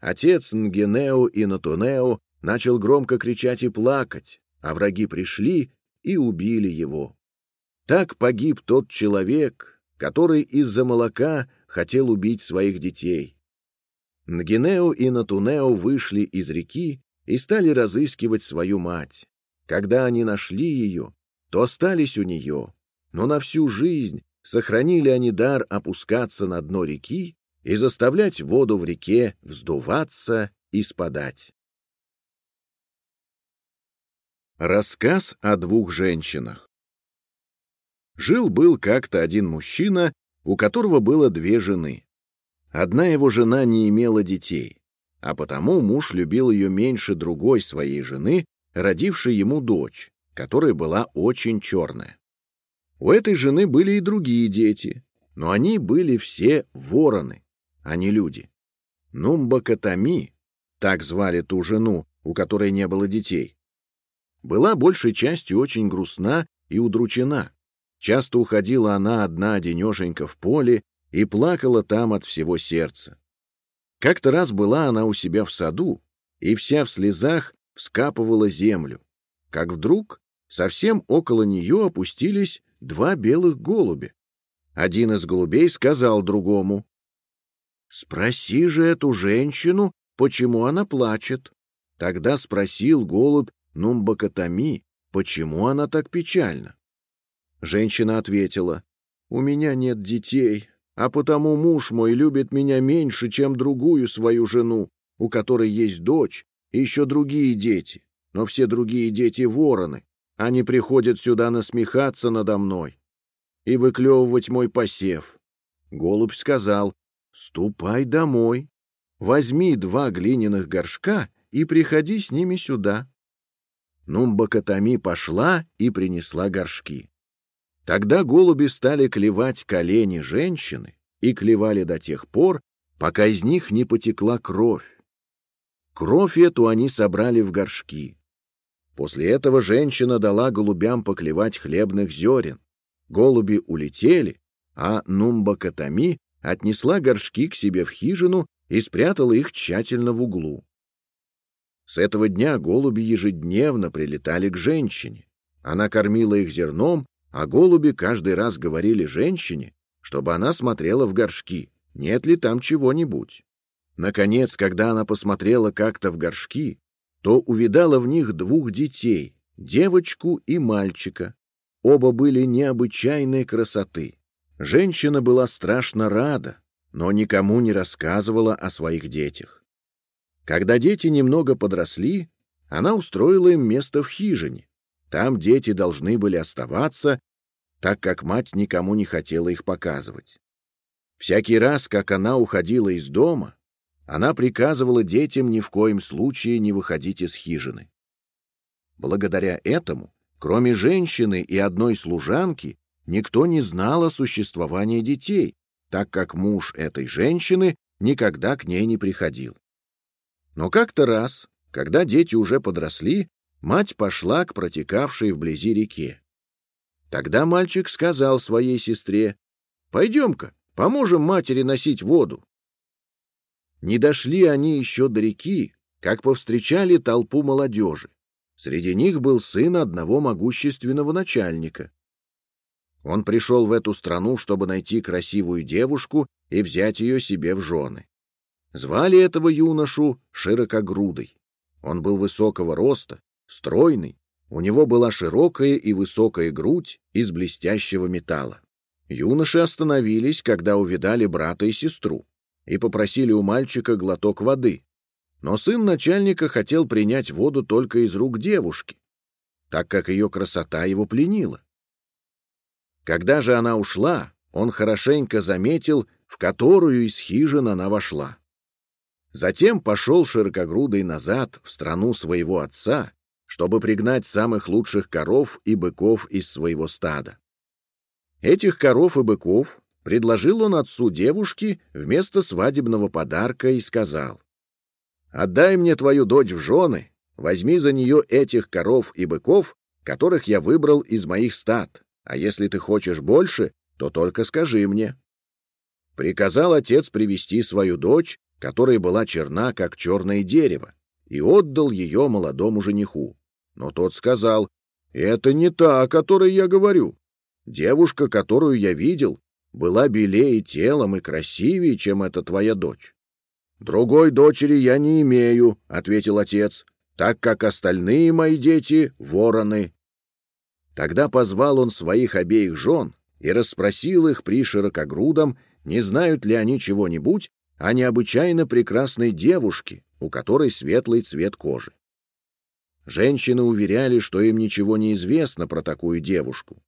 Отец Нгенеу и Натунеу начал громко кричать и плакать, а враги пришли и убили его. Так погиб тот человек, который из-за молока хотел убить своих детей. Нгинео и Натунео вышли из реки и стали разыскивать свою мать. Когда они нашли ее, то остались у нее, но на всю жизнь сохранили они дар опускаться на дно реки и заставлять воду в реке вздуваться и спадать. Рассказ о двух женщинах Жил-был как-то один мужчина, у которого было две жены. Одна его жена не имела детей, а потому муж любил ее меньше другой своей жены, родившей ему дочь, которая была очень черная. У этой жены были и другие дети, но они были все вороны, а не люди. Нумбакатами, так звали ту жену, у которой не было детей, была большей частью очень грустна и удручена. Часто уходила она одна одинешенька в поле и плакала там от всего сердца. Как-то раз была она у себя в саду и вся в слезах вскапывала землю, как вдруг совсем около нее опустились два белых голубя. Один из голубей сказал другому, «Спроси же эту женщину, почему она плачет». Тогда спросил голубь Нумбакатами, почему она так печальна. Женщина ответила, «У меня нет детей, а потому муж мой любит меня меньше, чем другую свою жену, у которой есть дочь и еще другие дети. Но все другие дети — вороны. Они приходят сюда насмехаться надо мной и выклевывать мой посев. Голубь сказал, «Ступай домой, возьми два глиняных горшка и приходи с ними сюда». Нумбакатами пошла и принесла горшки. Тогда голуби стали клевать колени женщины и клевали до тех пор, пока из них не потекла кровь. Кровь эту они собрали в горшки. После этого женщина дала голубям поклевать хлебных зерен. Голуби улетели, а Нумбакатами отнесла горшки к себе в хижину и спрятала их тщательно в углу. С этого дня голуби ежедневно прилетали к женщине. Она кормила их зерном, а голуби каждый раз говорили женщине, чтобы она смотрела в горшки, нет ли там чего-нибудь. Наконец, когда она посмотрела как-то в горшки, то увидала в них двух детей, девочку и мальчика. Оба были необычайной красоты. Женщина была страшно рада, но никому не рассказывала о своих детях. Когда дети немного подросли, она устроила им место в хижине. Там дети должны были оставаться, так как мать никому не хотела их показывать. Всякий раз, как она уходила из дома, она приказывала детям ни в коем случае не выходить из хижины. Благодаря этому, кроме женщины и одной служанки, никто не знал о существовании детей, так как муж этой женщины никогда к ней не приходил. Но как-то раз, когда дети уже подросли, мать пошла к протекавшей вблизи реке. Тогда мальчик сказал своей сестре, «Пойдем-ка, поможем матери носить воду». Не дошли они еще до реки, как повстречали толпу молодежи. Среди них был сын одного могущественного начальника. Он пришел в эту страну, чтобы найти красивую девушку и взять ее себе в жены. Звали этого юношу Широкогрудый. Он был высокого роста, стройный, у него была широкая и высокая грудь из блестящего металла. Юноши остановились, когда увидали брата и сестру, и попросили у мальчика глоток воды. Но сын начальника хотел принять воду только из рук девушки, так как ее красота его пленила. Когда же она ушла, он хорошенько заметил, в которую из хижин она вошла. Затем пошел широкогрудый назад в страну своего отца, чтобы пригнать самых лучших коров и быков из своего стада. Этих коров и быков предложил он отцу девушки вместо свадебного подарка и сказал, «Отдай мне твою дочь в жены, возьми за нее этих коров и быков, которых я выбрал из моих стад, а если ты хочешь больше, то только скажи мне». Приказал отец привести свою дочь которая была черна, как черное дерево, и отдал ее молодому жениху. Но тот сказал, «Это не та, о которой я говорю. Девушка, которую я видел, была белее телом и красивее, чем эта твоя дочь». «Другой дочери я не имею», — ответил отец, «так как остальные мои дети — вороны». Тогда позвал он своих обеих жен и расспросил их при широкогрудом, не знают ли они чего-нибудь о необычайно прекрасной девушке, у которой светлый цвет кожи. Женщины уверяли, что им ничего не известно про такую девушку.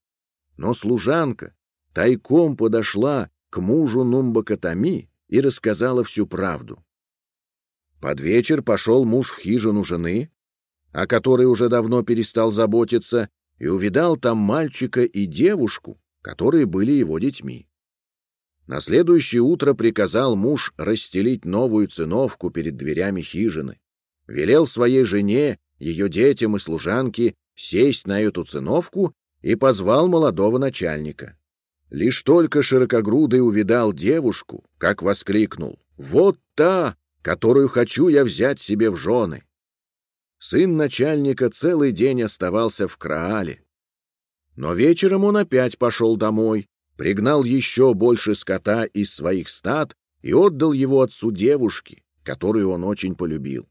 Но служанка тайком подошла к мужу Нумбакатами и рассказала всю правду. Под вечер пошел муж в хижину жены, о которой уже давно перестал заботиться, и увидал там мальчика и девушку, которые были его детьми. На следующее утро приказал муж расстелить новую циновку перед дверями хижины. Велел своей жене, ее детям и служанке сесть на эту циновку и позвал молодого начальника. Лишь только широкогрудый увидал девушку, как воскликнул «Вот та, которую хочу я взять себе в жены!» Сын начальника целый день оставался в Краале. Но вечером он опять пошел домой, пригнал еще больше скота из своих стад и отдал его отцу девушки, которую он очень полюбил.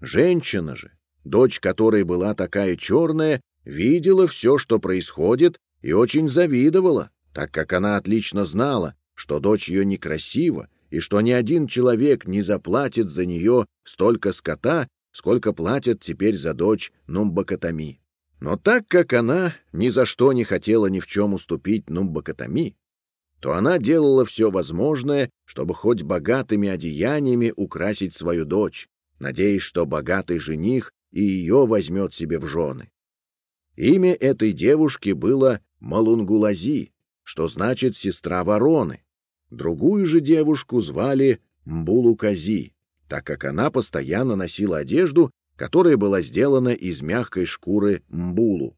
Женщина же, дочь которой была такая черная, видела все, что происходит, и очень завидовала, так как она отлично знала, что дочь ее некрасива, и что ни один человек не заплатит за нее столько скота, сколько платят теперь за дочь Нумбакатами. Но так как она ни за что не хотела ни в чем уступить Нумбакатами, то она делала все возможное, чтобы хоть богатыми одеяниями украсить свою дочь, надеясь, что богатый жених и ее возьмет себе в жены. Имя этой девушки было Малунгулази, что значит «сестра вороны». Другую же девушку звали Мбулукази, так как она постоянно носила одежду, которая была сделана из мягкой шкуры мбулу.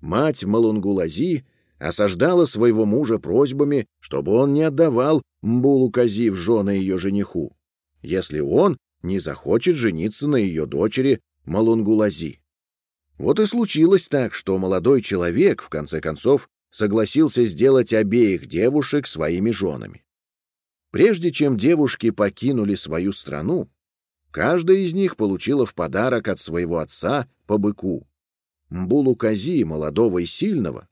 Мать Малунгулази осаждала своего мужа просьбами, чтобы он не отдавал мбулу Кази в жены ее жениху. Если он не захочет жениться на ее дочери Малунгулази. Вот и случилось так, что молодой человек, в конце концов, согласился сделать обеих девушек своими женами. Прежде чем девушки покинули свою страну, каждая из них получила в подарок от своего отца по быку. Мбулукази молодого и сильного,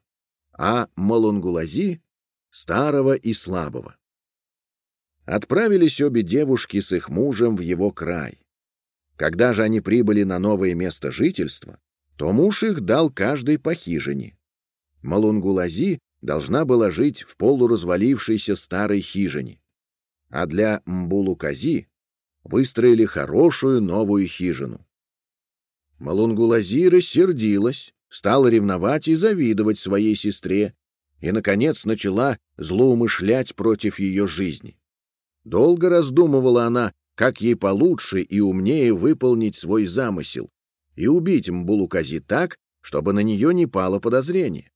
а Малунгулази старого и слабого. Отправились обе девушки с их мужем в его край. Когда же они прибыли на новое место жительства, то муж их дал каждой по хижине. Малунгулази должна была жить в полуразвалившейся старой хижине, а для Мбулукази выстроили хорошую новую хижину. Малунгулази рассердилась, стала ревновать и завидовать своей сестре, и, наконец, начала злоумышлять против ее жизни. Долго раздумывала она, как ей получше и умнее выполнить свой замысел и убить Мбулукази так, чтобы на нее не пало подозрение.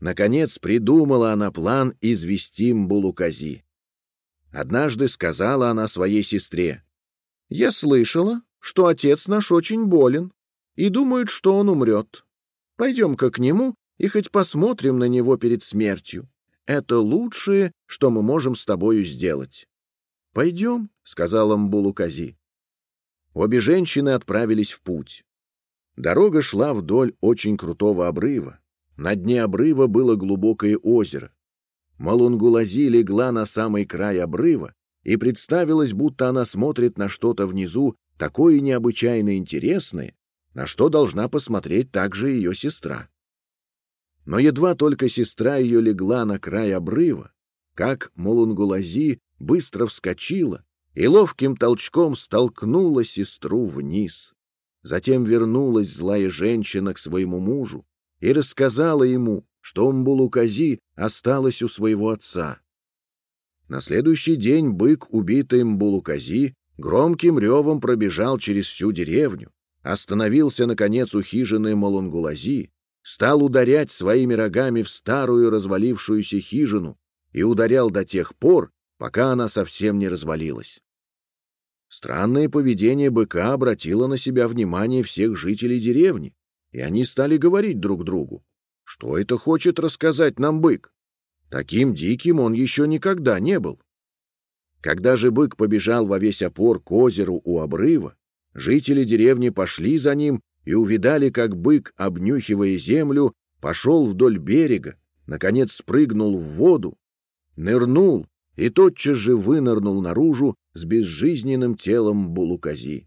Наконец придумала она план извести Мбулукази. Однажды сказала она своей сестре, «Я слышала, что отец наш очень болен и думает, что он умрет. Пойдем-ка к нему и хоть посмотрим на него перед смертью. Это лучшее, что мы можем с тобою сделать. — Пойдем, — сказала Мбулукази. Обе женщины отправились в путь. Дорога шла вдоль очень крутого обрыва. На дне обрыва было глубокое озеро. Малунгулази легла на самый край обрыва и представилась, будто она смотрит на что-то внизу такое необычайно интересное, на что должна посмотреть также ее сестра. Но едва только сестра ее легла на край обрыва, как Мулунгулази быстро вскочила и ловким толчком столкнула сестру вниз. Затем вернулась злая женщина к своему мужу и рассказала ему, что Мбулукази осталась у своего отца. На следующий день бык, убитый Мбулукази, громким ревом пробежал через всю деревню, остановился, наконец, у хижины Малунгулази, стал ударять своими рогами в старую развалившуюся хижину и ударял до тех пор, пока она совсем не развалилась. Странное поведение быка обратило на себя внимание всех жителей деревни, и они стали говорить друг другу, что это хочет рассказать нам бык. Таким диким он еще никогда не был. Когда же бык побежал во весь опор к озеру у обрыва, жители деревни пошли за ним и увидали, как бык, обнюхивая землю, пошел вдоль берега, наконец спрыгнул в воду, нырнул и тотчас же вынырнул наружу с безжизненным телом Булукази.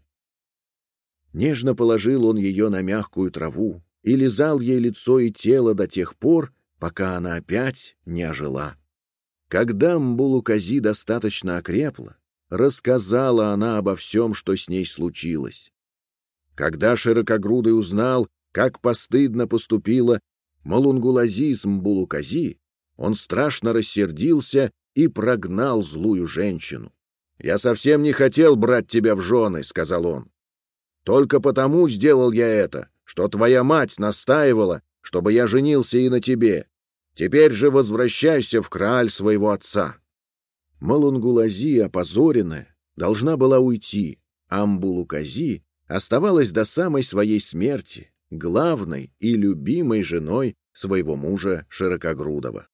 Нежно положил он ее на мягкую траву и лизал ей лицо и тело до тех пор, пока она опять не ожила. Когда Мбулукази достаточно окрепла, рассказала она обо всем, что с ней случилось. Когда Широкогрудый узнал, как постыдно поступила Малунгулази с Мбулукази, он страшно рассердился и прогнал злую женщину. «Я совсем не хотел брать тебя в жены», — сказал он. «Только потому сделал я это, что твоя мать настаивала, чтобы я женился и на тебе. Теперь же возвращайся в краль своего отца». Малунгулази, опозоренная, должна была уйти, а Амбулукази оставалась до самой своей смерти главной и любимой женой своего мужа Широкогрудого.